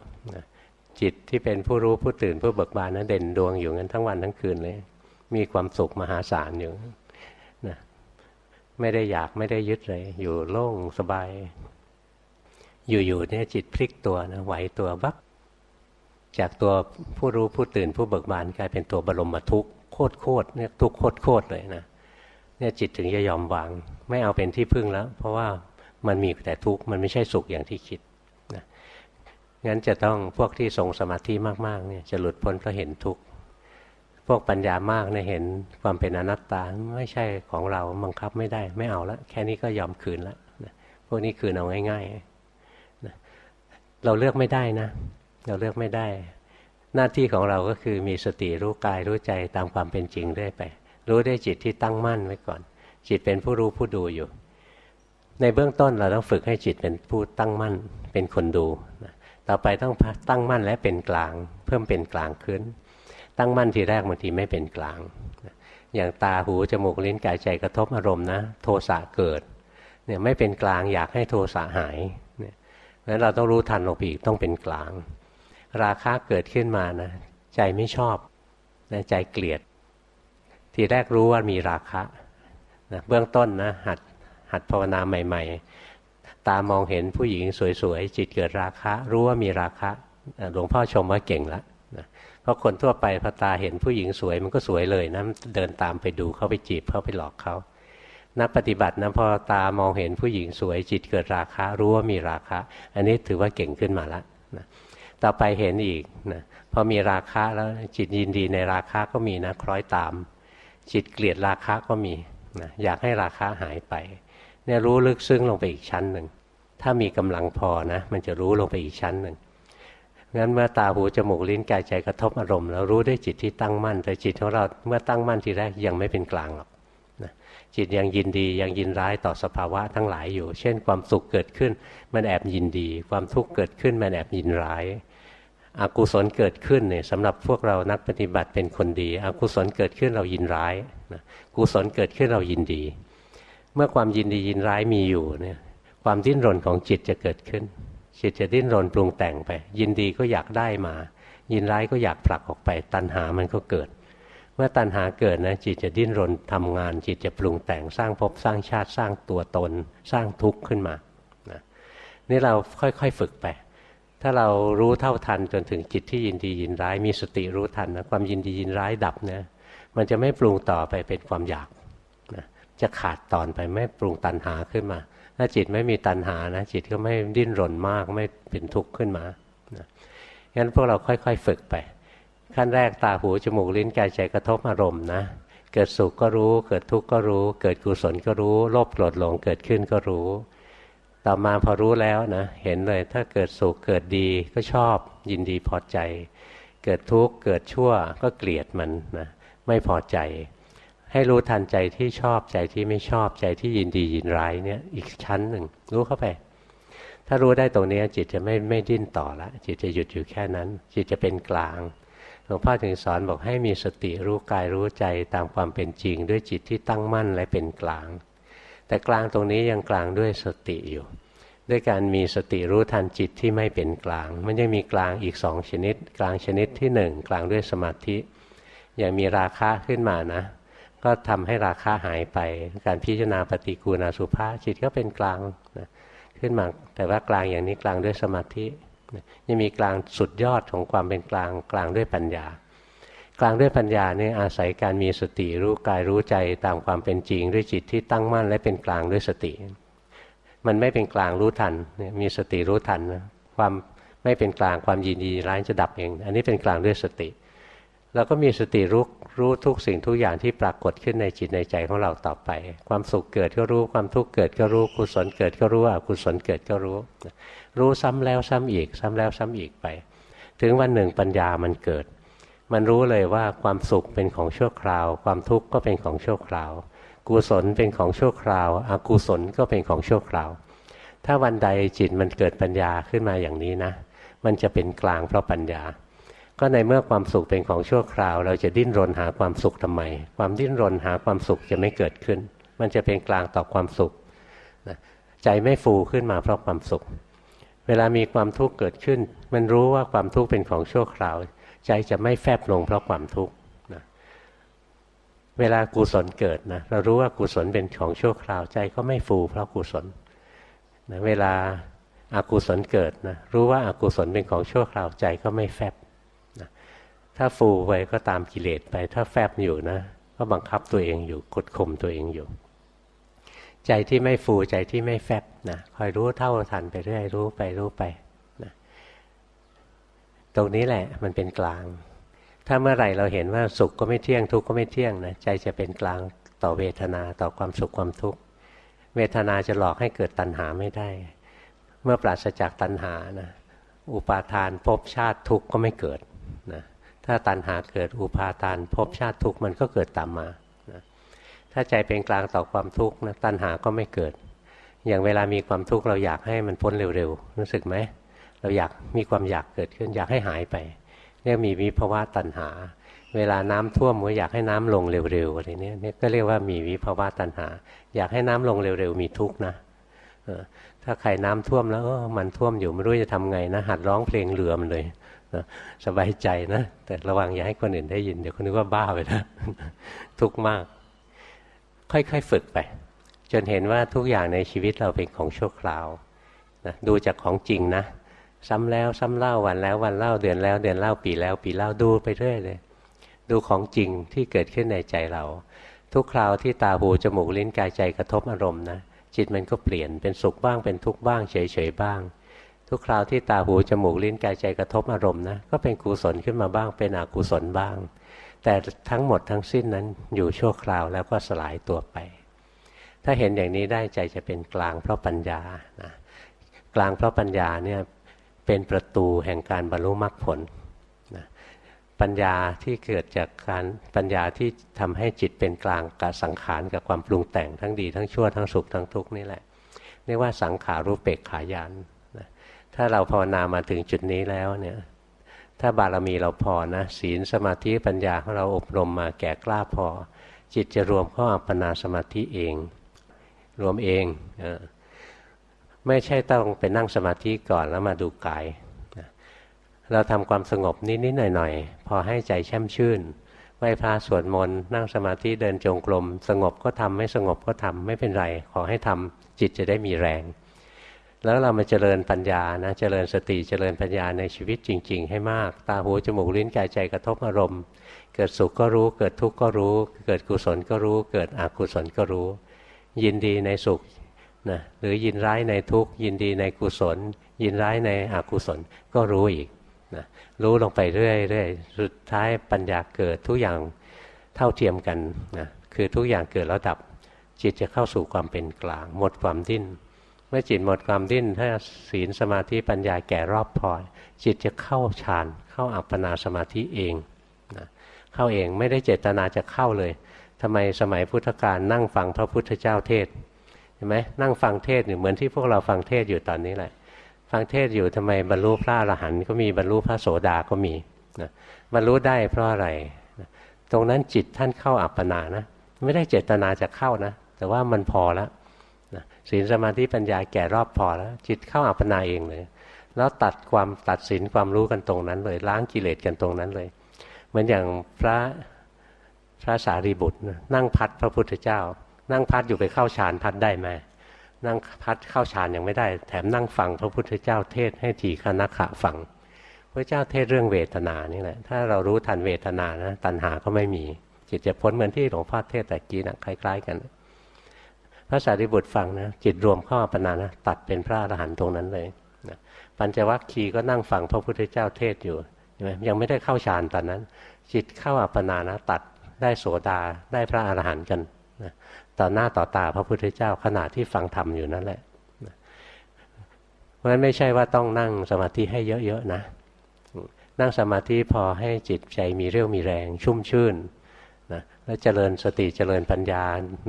จิตที่เป็นผู้รู้ผู้ตื่นผู้เบิกบานนะเด่นดวงอยู่งั้นทั้งวันทั้งคืนเลย มีความสุขมหาศาลอยู่นะไม่ได้อยากไม่ได้ยึดเลย อยู่โล่งสบาย อยู่ๆเนี่ยจิตพลิกตัวนะไหวตัวบักจากตัวผู้รู้ผู้ตื่นผู้เบิกบานกลายเป็นตัวบรมทุกข์โคตรโคตรเนี่ยทุกข์โคตรโคตรเลยนะ เนี่ยจิตถึงจะยอมวาง ไม่เอาเป็นที่พึ่งแล้ว เพราะว่ามันมีแต่ทุกข์มันไม่ใช่สุขอย่างที่คิดนะงั้นจะต้องพวกที่ทรงสมาธิมากๆเนี่ยจะหลุดพ้นเพราะเห็นทุกข์พวกปัญญามากเนี่ยเห็นความเป็นอนัตตาไม่ใช่ของเราบังคับไม่ได้ ไม่เอาละแค่นี้ก็ยอมคืนละนะพวกนี้คืนเอาง่ายๆนะเราเลือกไม่ได้นะ เราเลือกไม่ได้ หน้าที่ของเราก็คือมีสติรู้กายรู้ใจตามความเป็นจริงเรื่อยไป รู้ได้จิตที่ตั้งมั่นไว้ก่อน จิตเป็นผู้รู้ผู้ดูอยู่ ในเบื้องต้นเราต้องฝึกให้จิตเป็นผู้ตั้งมั่นเป็นคนดูนะต่อไปต้องตั้งมั่นและเป็นกลาง เพิ่มเป็นกลางขึ้น ตั้งมั่นทีแรกบางทีไม่เป็นกลาง อย่างตาหูจมูกลิ้นกายใจกระทบอารมณ์นะโทสะเกิดเนี่ยไม่เป็นกลางอยากให้โทสะหายเนี่ยนั้นเราต้องรู้ทันลงไปอีกต้องเป็นกลาง ราคะเกิดขึ้นมานะใจไม่ชอบนะใจเกลียด ทีแรกรู้ว่ามีราคะนะเบื้องต้นนะหัดหัดภาวนาใหม่ ๆ ตามองเห็นผู้หญิงสวยๆ จิตเกิดราคะ รู้ว่ามีราคะหลวงพ่อชมว่าเก่งแล้วนะเพราะคนทั่วไปพอตาเห็นผู้หญิงสวยมันก็สวยเลยนะเดินตามไปดูเข้าไปจีบเข้าไปหลอกเขานักปฏิบัตินะพอตามองเห็นผู้หญิงสวยจิตเกิดราคะ รู้ว่ามีราคะ อันนี้ถือว่าเก่งขึ้นมาแล้วนะต่อไปเห็นอีกนะพอมีราคะแล้วจิตยินดีในราคะก็มีนะคล้อยตาม จิตเกลียดราคะก็มีนะอยากให้ราคะหายไปเนี่ยรู้ลึกซึ้งลงไปอีกชั้นหนึ่งถ้ามีกำลังพอนะ มันจะรู้ลงไปอีกชั้นหนึ่งงั้นเมื่อตาหูจมูกลิ้นกายใจกระทบอารมณ์แล้วรู้ด้วยจิตที่ตั้งมั่น แต่จิตของเราเมื่อตั้งมั่นทีแรกยังไม่เป็นกลางหรอกนะจิตยังยินดียังยินร้ายต่อสภาวะทั้งหลายอยู่ เช่น ความสุขเกิดขึ้น มันแอบยินดี ความทุกข์เกิดขึ้นมันแอบยินร้าย อกุศลเกิดขึ้นเนี่ยสำหรับพวกเรานักปฏิบัติเป็นคนดี อกุศลเกิดขึ้นเรายินร้ายนะกุศลเกิดขึ้นเรายินดี เมื่อความยินดียินร้ายมีอยู่เนี่ยความดิ้นรนของจิตจะเกิดขึ้น จิตจะดิ้นรนปรุงแต่งไป ยินดีก็อยากได้มา ยินร้ายก็อยากผลักออกไป ตัณหามันก็เกิด เมื่อตัณหาเกิดนะจิตจะดิ้นรนทำงาน จิตจะปรุงแต่งสร้างภพสร้างชาติสร้างตัวตน สร้างทุกข์ขึ้นมานะนี่เราค่อยๆฝึกไป ถ้าเรารู้เท่าทันจนถึงจิตที่ยินดียินร้าย มีสติรู้ทันนะความยินดียินร้ายดับนะมันจะไม่ปรุงต่อไปเป็นความอยากนะจะขาดตอนไปไม่ปรุงตัณหาขึ้นมา ถ้าจิตไม่มีตัณหานะ จิตก็ไม่ดิ้นรนมากไม่เป็นทุกข์ขึ้นมางั้นพวกเราค่อย ๆ ฝึกไป ขั้นแรกตาหูจมูกลิ้นกายใจกระทบอารมณ์นะเกิดสุขก็รู้ เกิดทุกข์ก็รู้ เกิดกุศลก็รู้ โลภโกรธหลงเกิดขึ้นก็รู้ ต่อมาพอรู้แล้วนะเห็นเลยถ้าเกิดสุขเกิดดีก็ชอบยินดีพอใจ เกิดทุกข์เกิดชั่วก็เกลียดมันนะไม่พอใจ ให้รู้ทันใจที่ชอบใจที่ไม่ชอบใจที่ยินดียินร้ายเนี่ยอีกชั้นหนึ่งรู้เข้าไป ถ้ารู้ได้ตรงนี้จิตจะไม่ไม่ดิ้นต่อละจิตจะหยุดอยู่แค่นั้น จิตจะเป็นกลางหลวงพ่อถึงสอนบอกให้มีสติรู้กายรู้ใจตามความเป็นจริง ด้วยจิตที่ตั้งมั่นและเป็นกลาง แต่กลางตรงนี้ยังกลางด้วยสติอยู่ ด้วยการมีสติรู้ทันจิตที่ไม่เป็นกลาง มันยังมีกลางอีกสองชนิด กลางชนิดที่หนึ่งกลางด้วยสมาธิ อย่างมีราคะขึ้นมานะ ก็ทำให้ราคะหายไป การพิจารณาปฏิกูณาสุภาจิตก็เป็นกลางนะขึ้นมา แต่ว่ากลางอย่างนี้กลางด้วยสมาธิยังมีกลางสุดยอดของความเป็นกลางกลางด้วยปัญญา กลางด้วยปัญญาเนี่ยอาศัยการมีสติรู้กายรู้ใจตามความเป็นจริง ด้วยจิตที่ตั้งมั่นและเป็นกลางด้วยสติ มันไม่เป็นกลางรู้ทันมีสติรู้ทันนะความไม่เป็นกลางความยินดีร้ายจะดับเอง อันนี้เป็นกลางด้วยสติเราก็มีสติรู้รู้ทุกสิ่งทุกอย่างที่ปรากฏขึ้นในจิตในใจของเราต่อไป ความสุขเกิดก็รู้ความทุกข์เกิดก็รู้กุศลเกิดก็รู้อกุศลเกิดก็รู้ รู้ซ้ำแล้วซ้ำอีก ซ้ำแล้วซ้ำอีกไป ถึงวันหนึ่งปัญญามันเกิด มันรู้เลยว่าความสุขเป็นของชั่วคราว ความทุกข์ก็เป็นของชั่วคราว กุศลเป็นของชั่วคราวอกุศลก็เป็นของชั่วคราว ถ้าวันใดจิตมันเกิดปัญญาขึ้นมาอย่างนี้นะ มันจะเป็นกลางเพราะปัญญา ก็ในเมื่อความสุขเป็นของชั่วคราว เราจะดิ้นรนหาความสุขทำไม ความดิ้นรนหาความสุขจะไม่เกิดขึ้น มันจะเป็นกลางต่อความสุขใจไม่ฟูขึ้นมาเพราะความสุข เวลามีความทุกข์เกิดขึ้น มันรู้ว่าความทุกข์เป็นของชั่วคราว ใจจะไม่แฟบลงเพราะความทุกข์นะเวลากุศลเกิดนะเรารู้ว่ากุศลเป็นของชั่วคราวใจก็ไม่ฟูเพราะกุศลนะเวลาอากุศลเกิดนะรู้ว่าอากุศลเป็นของชั่วคราวใจก็ไม่แฟบถ้าฟูไปก็ตามกิเลสไป ถ้าแฟบอยู่นะ ก็บังคับตัวเองอยู่กดข่มตัวเองอยู่ ใจที่ไม่ฟูใจที่ไม่แฟบนะคอยรู้เท่าทันไปเรื่อยรู้ไปรู้ไป ตรงนี้แหละมันเป็นกลาง ถ้าเมื่อไหร่เราเห็นว่าสุขก็ไม่เที่ยงทุกข์ก็ไม่เที่ยงนะใจจะเป็นกลางต่อเวทนาต่อความสุขความทุกข์เวทนาจะหลอกให้เกิดตัณหาไม่ได้ เมื่อปราศจากตัณหานะอุปาทานภพชาติทุกข์ก็ไม่เกิดนะถ้าตัณหาเกิดอุปาทานภพชาติทุกข์มันก็เกิดตามมานะถ้าใจเป็นกลางต่อความทุกข์นะตัณหาก็ไม่เกิด อย่างเวลามีความทุกข์เราอยากให้มันพ้นเร็วๆรู้สึกไหม เราอยากมีความอยากเกิดขึ้น อยากให้หายไปเนี่ยมีวิภาวะตัณหา เวลาน้ำท่วมก็อยากให้น้ำลงเร็วๆอะไรเนี้ยนี่ก็เรียกว่ามีวิภาวะตัณหา อยากให้น้ำลงเร็วๆมีทุกข์นะถ้าใครน้ำท่วมแล้วมันท่วมอยู่ไม่รู้จะทำไงนะหัดร้องเพลงเรือมันเลยนะสบายใจนะ แต่ระวังอย่าให้คนอื่นได้ยินเดี๋ยวคนนึกว่าบ้าไปนะทุกข์มาก ค่อยๆฝึกไป จนเห็นว่าทุกอย่างในชีวิตเราเป็นของชั่วคราวนะดูจากของจริงนะ ซ้ำแล้วซ้ำเล่าวันแล้ววันเล่าเดือนแล้วเดือนเล่าปีแล้ว ปีเล่าดูไปเรื่อยเลย ดูของจริงที่เกิดขึ้นในใจเรา ทุกคราวที่ตาหูจมูกลิ้นกายใจกระทบอารมณ์นะจิตมันก็เปลี่ยนเป็นสุขบ้างเป็นทุกข์บ้างเฉยๆบ้าง ทุกคราวที่ตาหูจมูกลิ้นกายใจกระทบอารมณ์นะก็เป็นกุศลขึ้นมาบ้างเป็นอกุศลบ้าง แต่ทั้งหมดทั้งสิ้นนั้นอยู่ชั่วคราวแล้วก็สลายตัวไป ถ้าเห็นอย่างนี้ได้ใจจะเป็นกลางเพราะปัญญานะกลางเพราะปัญญาเนี่ย เป็นประตูแห่งการบรรลุมรรคผลนะปัญญาที่เกิดจากการปัญญาที่ทำให้จิตเป็นกลางกับสังขารกับความปรุงแต่งทั้งดีทั้งชั่วทั้งสุขทั้งทุกข์นี่แหละเรียกว่าสังขารูปเปกขายานถ้าเราภาวนามาถึงจุดนี้แล้วเนี่ยถ้าบารมีเราพอนะศีลสมาธิปัญญาของเราอบรมมาแก่กล้าพอ จิตจะรวมเข้าอัปปนาสมาธิเอง รวมเองอ ไม่ใช่ต้องไปนั่งสมาธิก่อนแล้วมาดูกายเราทำความสงบนิดๆหน่อยๆพอให้ใจแช่มชื่นไหว้พระสวดมนต์นั่งสมาธิเดินจงกรมสงบก็ทำไม่สงบก็ทำไม่เป็นไร ขอให้ทำจิตจะได้มีแรง แล้วเรามาเจริญปัญญานะเจริญสติเจริญปัญญาในชีวิตจริง ๆ ให้มาก ตาหูจมูกลิ้นกายใจกระทบอารมณ์ เกิดสุขก็รู้ เกิดทุกข์ก็รู้ เกิดกุศลก็รู้ เกิดอกุศลก็รู้ ยินดีในสุข นะหรือยินร้ายในทุกยินดีในกุศล ยินร้ายในอกุศลก็รู้อีกนะรู้ลงไปเรื่อยๆสุดท้ายปัญญาเกิดทุกอย่างเท่าเทียมกันนะคือทุกอย่างเกิดแล้วดับ จิตจะเข้าสู่ความเป็นกลาง หมดความดิ้น เมื่อจิตหมดความดิ้น ถ้าศีลสมาธิปัญญาแก่รอบพอจิตจะเข้าฌานเข้าอัปปนาสมาธิเองนะเข้าเองไม่ได้เจตนาจะเข้าเลยทำไมสมัยพุทธกาลนั่งฟังพระพุทธเจ้าเทศ เห็นไหมนั่งฟังเทศอยู่เหมือนที่พวกเราฟังเทศอยู่ตอนนี้แหละ ฟังเทศอยู่ทำไมบรรลุพระอรหันต์ก็มีบรรลุพระโสดาก็มีนะบรรลุได้เพราะอะไรนะตรงนั้นจิตท่านเข้าอัปปนานะ ไม่ได้เจตนาจะเข้านะ แต่ว่ามันพอแล้วนะศีลสมาธิปัญญาแก่รอบพอแล้ว จิตเข้าอัปปนาเองเลย แล้วตัดความตัดสินความรู้กันตรงนั้นเลยล้างกิเลสกันตรงนั้นเลย เหมือนอย่างพระพระสารีบุตรนั่งพัดพระพุทธเจ้า นั่งพัดอยู่ไปเข้าฌานพัดได้ไหมนั่งพัดเข้าฌานยังไม่ได้ แถมนั่งฟังพระพุทธเจ้าเทศให้ทีคณะขะฟังพระเจ้าเทศเรื่องเวทนานี่แหละ ถ้าเรารู้ทันเวทนานะตัณหาก็ไม่มีจิตจะพ้นเหมือนที่หลวงพ่อเทศแต่กี้นะคล้าย ๆ กัน พระสารีบุตรฟังนะจิตรวมเข้าอัปปนานะตัดเป็นพระอรหันต์ตรงนั้นเลยนะปัญจวัคคีย์ก็นั่งฟังพระพุทธเจ้าเทศอยู่ยังไม่ได้เข้าฌานตอนนั้น จิตเข้าอัปปนานะตัดได้โสดาได้พระอรหันต์กัน ต่อหน้าต่อตาพระพุทธเจ้าขณะที่ฟังธรรมอยู่นั่นแหละ เพราะฉะนั้นไม่ใช่ว่าต้องนั่งสมาธิให้เยอะๆนะ นั่งสมาธิพอให้จิตใจมีเรี่ยวมีแรงชุ่มชื่นนะแล้วเจริญสติเจริญปัญญา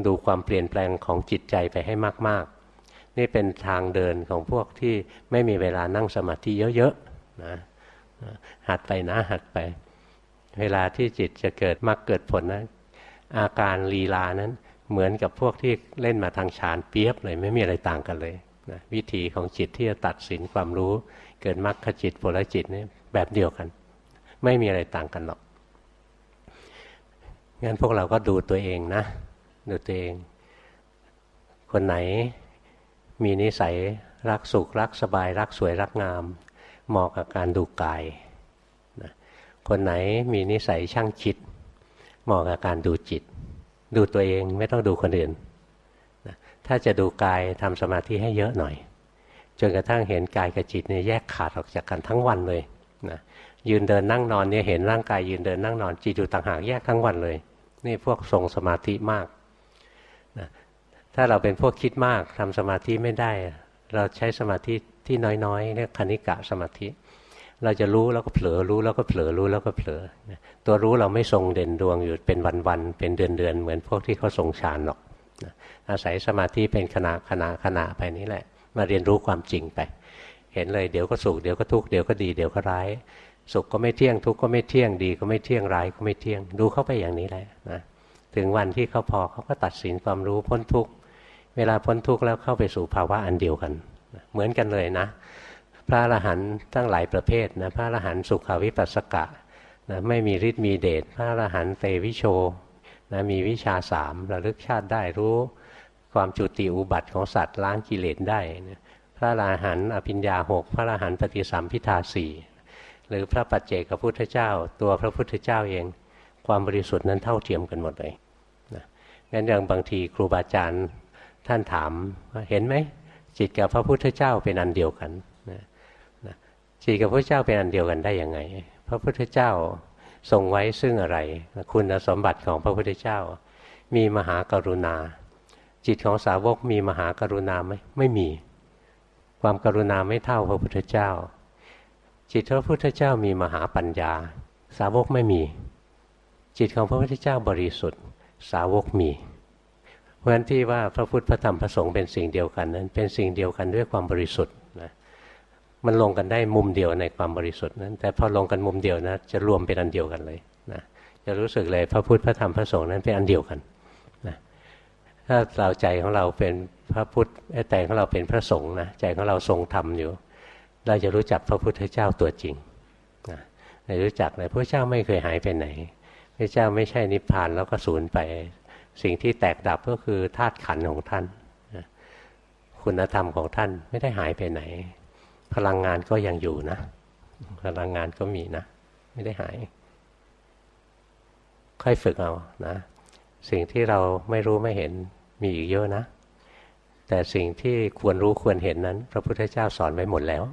ดูความเปลี่ยนแปลงของจิตใจไปให้มาก ๆ นี่เป็นทางเดินของพวกที่ไม่มีเวลานั่งสมาธิเยอะๆนะหัดไปนะหัดไป เวลาที่จิตจะเกิดมรรคเกิดผลนะอาการลีลานั้น เหมือนกับพวกที่เล่นมาทางฌานเปียบเลยไม่มีอะไรต่างกันเลยนะวิธีของจิตที่จะตัดสินความรู้ เกิดมรรคจิตผลจิตนี่แบบเดียวกัน ไม่มีอะไรต่างกันหรอกงั้นพวกเราก็ดูตัวเองนะ ดูตัวเอง คนไหนมีนิสัยรักสุขรักสบายรักสวยรักงาม เหมาะกับการดูกายคนไหนมีนิสัยช่างคิด เหมาะกับการดูจิต ดูตัวเองไม่ต้องดูคนอื่นนะถ้าจะดูกายทำสมาธิให้เยอะหน่อย จนกระทั่งเห็นกายกับจิตเนี่ยแยกขาดออกจากกันทั้งวันเลยนะยืนเดินนั่งนอนเนี่ยเห็นร่างกายยืนเดินนั่งนอนจิตอยู่ต่างหากแยกทั้งวันเลย นี่พวกทรงสมาธิมากนะถ้าเราเป็นพวกคิดมากทำสมาธิไม่ได้ เราใช้สมาธิที่น้อยๆเรียกคณิกะสมาธิ เราจะรู้แล้วก็เผลอรู้แล้วก็เผลอรู้แล้วก็เผลอตัวรู้เราไม่ทรงเด่นดวงอยู่เป็นวันๆเป็นเดือนๆเหมือนพวกที่เขาทรงฌานหรอกอาศัยสมาธิเป็นขณะขณะขณะไปนี้แหละ มาเรียนรู้ความจริงไป เห็นเลยเดี๋ยวก็สุขเดี๋ยวก็ทุกข์เดี๋ยวก็ดีเดี๋ยวก็ร้าย สุขก็ไม่เที่ยงทุกข์ก็ไม่เที่ยงดีก็ไม่เที่ยงร้ายก็ไม่เที่ยงดูเข้าไปอย่างนี้แหละนะถึงวันที่เขาพอเขาก็ตัดสินความรู้พ้นทุกข์เวลาพ้นทุกข์แล้วเข้าไปสู่ภาวะอันเดียวกัน เหมือนกันเลยนะ พระอรหันต์ตั้งหลายประเภทนะพระอรหันต์สุขวิปัสสกะนะไม่มีฤทธิ์มีเดชพระอรหันต์เตวิโชนะมีวิชาสามระลึกชาติได้รู้ความจุติอุบัติของสัตว์ล้างกิเลสได้นะพระอรหันต์อภิญญาหกพระอรหันต์ปฏิสัมพิทาสี่หรือพระปัจเจกพุทธเจ้า ตัวพระพุทธเจ้าเอง ความบริสุทธิ์นั้นเท่าเทียมกันหมดเลยนะงั้นอย่างบางทีครูบาอาจารย์ท่านถามว่าเห็นไหมจิตกับพระพุทธเจ้าเป็นอันเดียวกัน จิตกับพระเจ้าเป็นอันเดียวกันได้ยังไง พระพุทธเจ้าทรงไว้ซึ่งอะไร คุณสมบัติของพระพุทธเจ้า มีมหากรุณา จิตของสาวกมีมหากรุณาไหมไม่มี ความกรุณาไม่เท่าพระพุทธเจ้า จิตพระพุทธเจ้ามีมหาปัญญา สาวกไม่มี จิตของพระพุทธเจ้าบริสุทธิ์ สาวกมีเพราะฉะนั้นที่ว่าพระพุทธพระธรรมพระสงฆ์เป็นสิ่งเดียวกันนั้น เป็นสิ่งเดียวกันด้วยความบริสุทธิ์ มันลงกันได้มุมเดียวในความบริสุทธิ์นั้น แต่พอลงกันมุมเดียวนะจะรวมเป็นอันเดียวกันเลยนะจะรู้สึกเลยพระพุทธพระธรรมพระสงฆ์นั้นเป็นอันเดียวกันนะถ้าเราใจของเราเป็นพระพุทธแต่ของเราเป็นพระสงฆ์นะใจของเราทรงธรรมอยู่ เราจะรู้จักพระพุทธเจ้าตัวจริงนะรู้จักเลยพระเจ้าไม่เคยหายไปไหน พระเจ้าไม่ใช่นิพพานแล้วก็สูญไป สิ่งที่แตกดับก็คือธาตุขันของท่านคุณธรรมของท่านไม่ได้หายไปไหน พลังงานก็ยังอยู่นะ พลังงานก็มีนะ ไม่ได้หาย ค่อยฝึกเอานะ สิ่งที่เราไม่รู้ไม่เห็นมีอีกเยอะนะ แต่สิ่งที่ควรรู้ควรเห็นนั้น พระพุทธเจ้าสอนไว้หมดแล้ว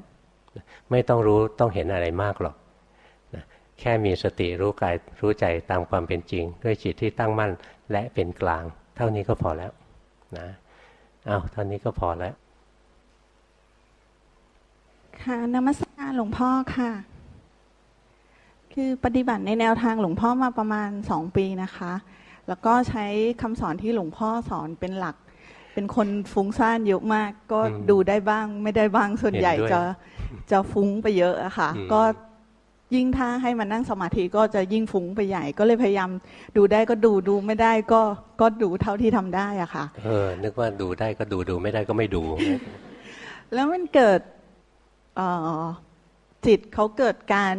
ไม่ต้องรู้ต้องเห็นอะไรมากหรอกแค่มีสติรู้กายรู้ใจตามความเป็นจริง ด้วยจิตที่ตั้งมั่นและเป็นกลาง เท่านี้ก็พอแล้วนะเอาเท่านี้ก็พอแล้ว ค่ะนมัสการหลวงพ่อค่ะ คือปฏิบัติในแนวทางหลวงพ่อมาประมาณสองปีนะคะ แล้วก็ใช้คำสอนที่หลวงพ่อสอนเป็นหลัก เป็นคนฟุ้งซ่านเยอะมาก ก็ดูได้บ้าง ไม่ได้บ้างส่วนใหญ่จะจะฟุ้งไปเยอะอะค่ะ ก็ยิ่งถ้าให้มานั่งสมาธิก็จะยิ่งฟุ้งไปใหญ่ ก็เลยพยายามดูได้ก็ดูดูไม่ได้ก็ก็ดูเท่าที่ทำได้อะค่ะ เออ นึกว่าดูได้ก็ดูดูไม่ได้ก็ไม่ดู แล้วมันเกิด จิตเขาเกิดการ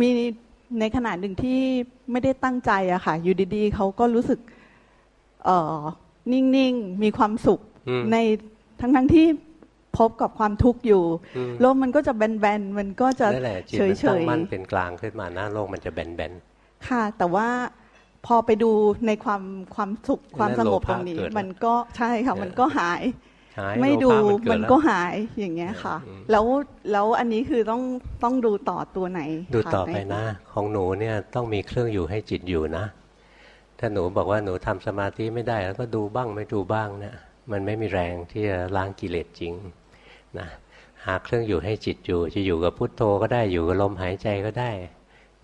มีในขณะหนึ่งที่ไม่ได้ตั้งใจอะค่ะ อยู่ดีๆเขาก็รู้สึกนิ่งๆ มีความสุขในทั้งๆที่พบกับความทุกข์อยู่โลกมันก็จะแบนๆ มันก็จะเฉยๆมันเป็นกลางขึ้นมาหน้าโลกมันจะแบนๆ ค่ะ แต่ว่าพอไปดูในความความสุขความสงบตรงนี้ มันก็ใช่ค่ะ มันก็หาย ไม่ดูมันก็หายอย่างเงี้ยค่ะ แล้วแล้วอันนี้คือต้องต้องดูต่อตัวไหน ดูต่อไปนะ ของหนูเนี่ยต้องมีเครื่องอยู่ให้จิตอยู่นะ ถ้าหนูบอกว่าหนูทำสมาธิไม่ได้ แล้วก็ดูบ้างไม่ดูบ้างเนี่ยมันไม่มีแรงที่จะล้างกิเลสจริงนะหาเครื่องอยู่ให้จิตอยู่ จะอยู่กับพุทโธก็ได้อยู่กับลมหายใจก็ได้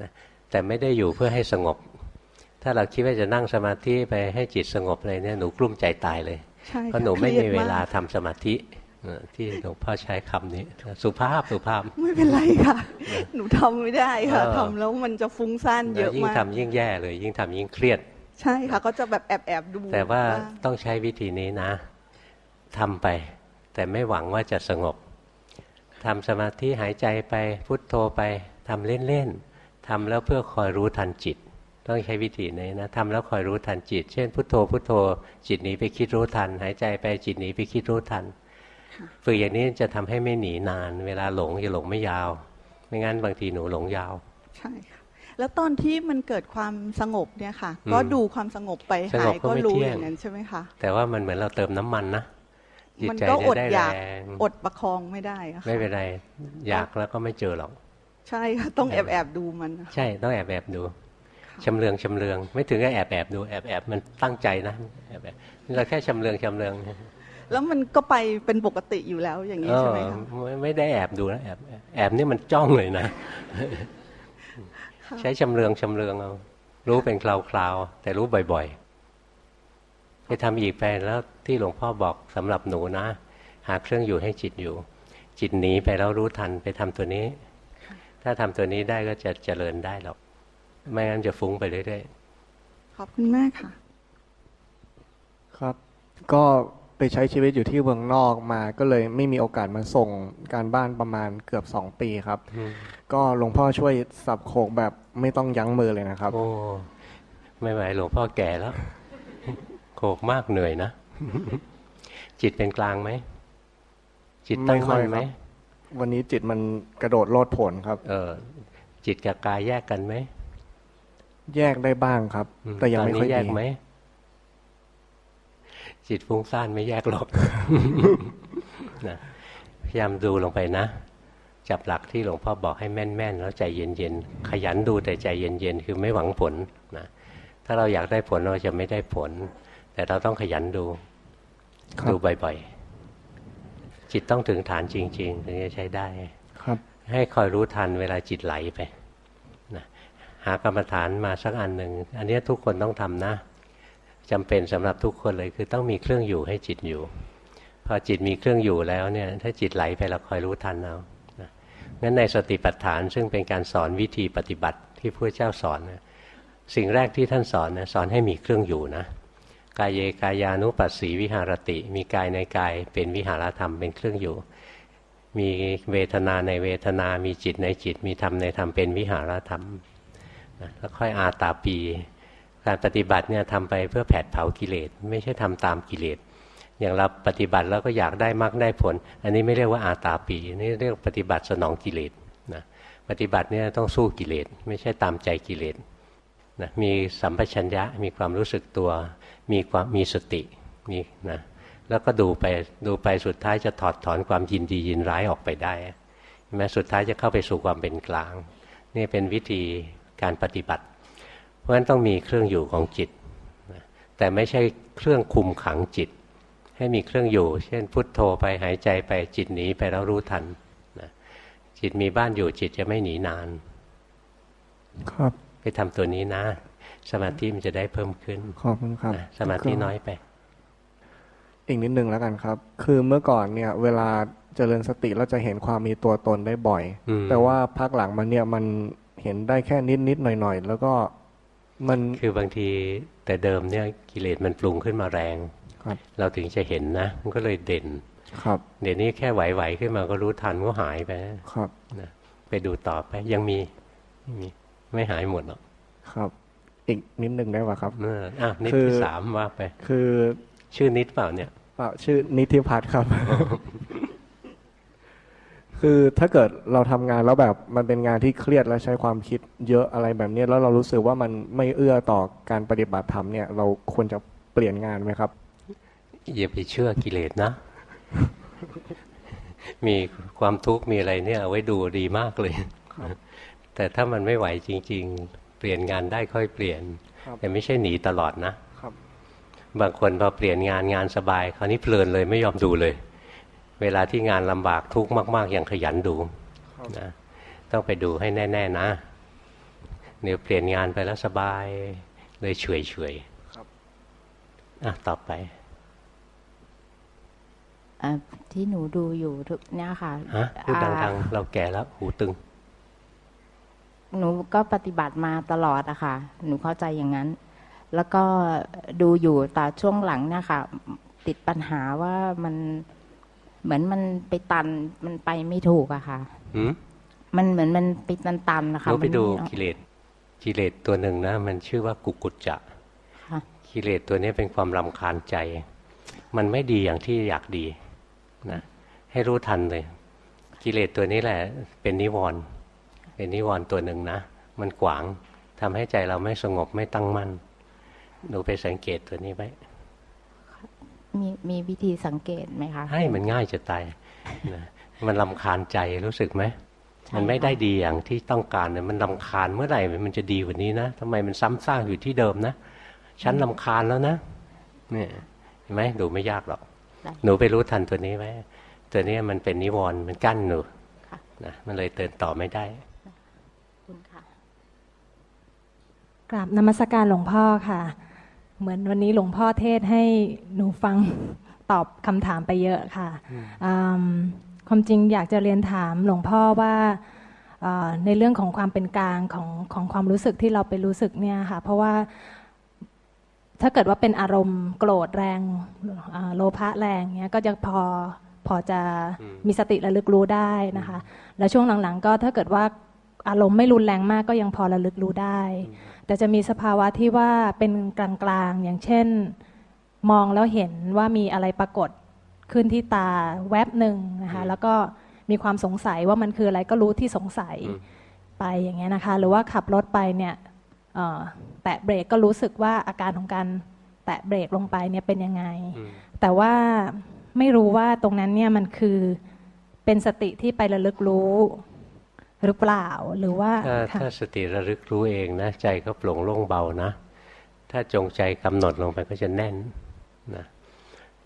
นะแต่ไม่ได้อยู่เพื่อให้สงบ ถ้าเราคิดว่าจะนั่งสมาธิไปให้จิตสงบเลยเนี่ยหนูกลุ้มใจตายเลย เพราะหนูไม่มีเวลาทำสมาธิที่หลวงพ่อใช้คำนี้ สุภาพสุภาพไม่เป็นไรค่ะ หนูทำไม่ได้ค่ะทำแล้วมันจะฟุ้งซ่านเยอะมากยิ่งทำยิ่งแย่เลย ยิ่งทำยิ่งเครียด ใช่ค่ะ ก็จะแบบแอบแอบดู แต่ว่าต้องใช้วิธีนี้นะทำไป แต่ไม่หวังว่าจะสงบทำสมาธิหายใจไปพุทโธไปทำเล่นๆทำแล้วเพื่อคอยรู้ทันจิต ต้องใช้วิธีนี้นะทำแล้วคอยรู้ทันจิต เช่นพุทโธพุทโธ จิตหนีไปคิดรู้ทัน หายใจไปจิตหนีไปคิดรู้ทันฝึกอย่างนี้จะทำให้ไม่หนีนาน เวลาหลงจะหลงไม่ยาว ไม่งั้นบางทีหนูหลงยาว ใช่ค่ะ แล้วตอนที่มันเกิดความสงบเนี่ยค่ะ ก็ดูความสงบไปหายก็รู้อย่างนั้นใช่ไหมคะแต่ว่ามันเหมือนเราเติมน้ำมันนะมันก็อดอยากอดประคองไม่ได้ค่ะไม่เป็นไรอยากแล้วก็ไม่เจอหรอก ใช่ค่ะต้องแอบแอบดูมัน ใช่ต้องแอบแอบดู ชำเลืองชำเลืองไม่ถึงกับแอบแอบดูแอบแอบมันตั้งใจนะแอบแอบเราแค่ชำเลืองชำเลืองแล้วมันก็ไปเป็นปกติอยู่แล้วอย่างนี้ใช่ไหมคะไม่ได้แอบดูนะแอบแอบนี่มันจ้องเลยนะ ใช้ชำเลืองชำเลืองเอารู้เป็นคราวๆแต่รู้บ่อยๆไปทำอีกไปแล้วที่หลวงพ่อบอกสำหรับหนูนะ หาเครื่องอยู่ให้จิตอยู่ จิตหนีไปแล้วรู้ทันไปทำตัวนี้ ถ้าทำตัวนี้ได้ก็จะเจริญได้หรอก ไม่งั้นจะฟุ้งไปเรื่อยๆขอบคุณมากค่ะ ครับ ก็ไปใช้ชีวิตอยู่ที่เมืองนอกมาก็เลยไม่มีโอกาสมาส่งการบ้านประมาณเกือบสองปีครับ ก็หลวงพ่อช่วยสับโขกแบบไม่ต้องยั้งมือเลยนะครับ โอ้ไม่ไหวหลวงพ่อแก่แล้ว โขกมากเหนื่อยนะ จิตเป็นกลางไหม จิตตั้งมั่นไหม วันนี้จิตมันกระโดดโลดผลครับ เออ จิตกับกายแยกกันไหม แยกได้บ้างครับ แต่ยังไม่ค่อยดีไหมจิตฟุ้งซ่านไม่แยกหรอกนะพยายามดูลงไปนะ จับหลักที่หลวงพ่อบอกให้แม่นๆแล้วใจเย็นๆขยันดูแต่ใจเย็นๆคือไม่หวังผลนะถ้าเราอยากได้ผลเราจะไม่ได้ผล แต่เราต้องขยันดู ดูบ่อยๆจิตต้องถึงฐานจริง ๆ ถึงจะใช้ได้ ครับ ให้คอยรู้ทันเวลาจิตไหลไป หากรรมฐานมาสักอันหนึ่งอันนี้ทุกคนต้องทำนะจำเป็นสำหรับทุกคนเลยคือต้องมีเครื่องอยู่ให้จิตอยู่ พอจิตมีเครื่องอยู่แล้วเนี่ยถ้าจิตไหลไปเราคอยรู้ทันเอางั้นในสติปัฏฐานซึ่งเป็นการสอนวิธีปฏิบัติที่พระเจ้าสอนนะสิ่งแรกที่ท่านสอนนะสอนให้มีเครื่องอยู่นะกายเยกายานุปัสสีวิหารติ มีกายในกายเป็นวิหารธรรมเป็นเครื่องอยู่ มีเวทนาในเวทนา มีจิตในจิต มีธรรมในธรรมเป็นวิหารธรรม แล้วค่อยอาตาปี การปฏิบัติเนี่ยทำไปเพื่อแผดเผากิเลสไม่ใช่ทำตามกิเลสอย่างเราปฏิบัติแล้วก็อยากได้มรรคได้ผล อันนี้ไม่เรียกว่าอาตาปีนี่เรียกปฏิบัติสนองกิเลสนะปฏิบัติเนี่ยต้องสู้กิเลสไม่ใช่ตามใจกิเลสนะมีสัมปชัญญะมีความรู้สึกตัว มีความมีสตินี่นะแล้วก็ดูไปดูไปสุดท้ายจะถอดถอนความยินดียินร้ายออกไปได้แม้สุดท้ายจะเข้าไปสู่ความเป็นกลาง นี่เป็นวิธี การปฏิบัติ เพราะฉะนั้นต้องมีเครื่องอยู่ของจิต แต่ไม่ใช่เครื่องคุมขังจิต ให้มีเครื่องอยู่ เช่น พุทโธไปหายใจไปจิตหนีไปแล้วรู้ทันนะจิตมีบ้านอยู่จิตจะไม่หนีนาน ครับไปทำตัวนี้นะ สมาธิมันจะได้เพิ่มขึ้นขอบคุณครับนะสมาธิน้อยไป อีกนิดนึงแล้วกันครับ คือเมื่อก่อนเนี่ย เวลาเจริญสติเราจะเห็นความมีตัวตนได้บ่อยอืมแต่ว่าพักหลังมันเนี่ยมัน เห็นได้แค่นิดนิดๆหน่อยหน่อยๆแล้วก็มันคือบางทีแต่เดิมเนี่ยกิเลสมันปรุงขึ้นมาแรงครับเราถึงจะเห็นนะ มันก็เลยเด่น ครับเดี๋ยวนี้แค่ไหวๆขึ้นมาก็รู้ทันก็หายไปครับนะไปดูต่อไปยังมีไม่มีไม่หายหมดหรอกครับ อีกนิดนึงได้ป่ะครับเอออะนิดคือที่สามว่าไป คือชื่อนิดเปล่าเนี่ยเปล่าชื่อนิติพัฒน์ครับ คือถ้าเกิดเราทำงานแล้วแบบมันเป็นงานที่เครียดและใช้ความคิดเยอะอะไรแบบเนี้ยแล้วเรารู้สึกว่ามันไม่เอื้อต่อการปฏิบัติธรรมเนี่ยเราควรจะเปลี่ยนงานไหมครับอย่าไปเชื่อกิเลสนะ มีความทุกข์มีอะไรเนี่ยเอาไว้ดูดีมากเลย แต่ถ้ามันไม่ไหวจริง ๆ เปลี่ยนงานได้ค่อยเปลี่ยนครับแต่ไม่ใช่หนีตลอดนะครับบางคนพอเปลี่ยนงานงานสบาย คราวนี้เพลินเลยไม่ยอมดูเลย เวลาที่งานลำบากทุกข์มาก ๆ ยังขยันดูครับนะต้องไปดูให้แน่ ๆ นะเดี๋ยวเปลี่ยนงานไปแล้วสบาย เลยเฉยเฉยๆครับอะต่อไปอะที่หนูดูอยู่ทุกเนี่ยค่ะฮะพูดอ่าดังๆ เราแก่แล้วหูตึง หนูก็ปฏิบัติมาตลอดอะค่ะ หนูเข้าใจอย่างนั้น แล้วก็ดูอยู่แต่ช่วงหลังเนี่ยค่ะ ติดปัญหาว่ามัน เหมือนมันไปตันมันไปไม่ถูกอะค่ะหืมมันเหมือนมันไปตันๆนะคะเราไปมันดูม่กิเลสกิเลสตัวหนึ่งนะ มันชื่อว่ากุกุจจะค่ะกิเลสตัวนี้เป็นความรำคาญใจ มันไม่ดีอย่างที่อยากดีนะให้รู้ทันเลย กิเลสตัวนี้แหละ เป็นนิวรณ์เป็นนิวรณ์ตัวหนึ่งนะ มันขวางทำให้ใจเราไม่สงบไม่ตั้งมั่นหนูไปสังเกตตัวนี้ไว้ มีมีวิธีสังเกตไหมคะ ให้มันง่ายจะตายนะมันลำคาญใจรู้สึกไหมใช่มันไม่ได้ค่ะดีอย่างที่ต้องการเนี่ยมันลำคาญเมื่อไหร่มันจะดีกว่านี้นะทำไมมันซ้ำซากอยู่ที่เดิมนะฉันลำคาญแล้วนะเนี่ยเห็นไหมดูไม่ยากหรอกได้หนูไปรู้ทันตัวนี้ไว้ตัวนี้มันเป็นนิวรณ์มันกั้นหนูค่ะนะมันเลยเดินต่อไม่ได้ขอบคุณค่ะกราบนมัสการหลวงพ่อค่ะ เหมือนวันนี้หลวงพ่อเทศให้หนูฟังตอบคำถามไปเยอะค่ะอืมความจริงอยากจะเรียนถามหลวงพ่อว่าเอ่อในเรื่องของความเป็นกลางของของความรู้สึกที่เราไปรู้สึกเนี่ยค่ะ เพราะว่าถ้าเกิดว่าเป็นอารมณ์โกรธแรงอ่าโลภะแรงเนี้ยก็จะพอพอจะอืมมีสติระลึกรู้ได้นะคะ แล้วช่วงหลังๆ ก็ถ้าเกิดว่าอารมณ์ไม่รุนแรงมากก็ยังพอระลึกรู้ได้ แต่จะมีสภาวะที่ว่าเป็นกลางๆ อย่างเช่น มองแล้วเห็นว่ามีอะไรปรากฏขึ้นที่ตาแวบหนึ่งนะคะแล้วก็มีความสงสัยว่ามันคืออะไรก็รู้ที่สงสัยอืมไปอย่างเงี้ยนะคะ หรือว่าขับรถไปเนี่ยเอ่อแตะเบรกก็รู้สึกว่าอาการของการแตะเบรกลงไปเนี่ยเป็นยังไงอืมแต่ว่าไม่รู้ว่าตรงนั้นเนี่ยมันคือเป็นสติที่ไประลึกรู้ หรือเปล่าหรือว่าถ้าค่ะถ้าสติระลึกรู้เองนะใจก็โปร่งโล่งเบานะ ถ้าจงใจกำหนดลงไปก็จะแน่นนะ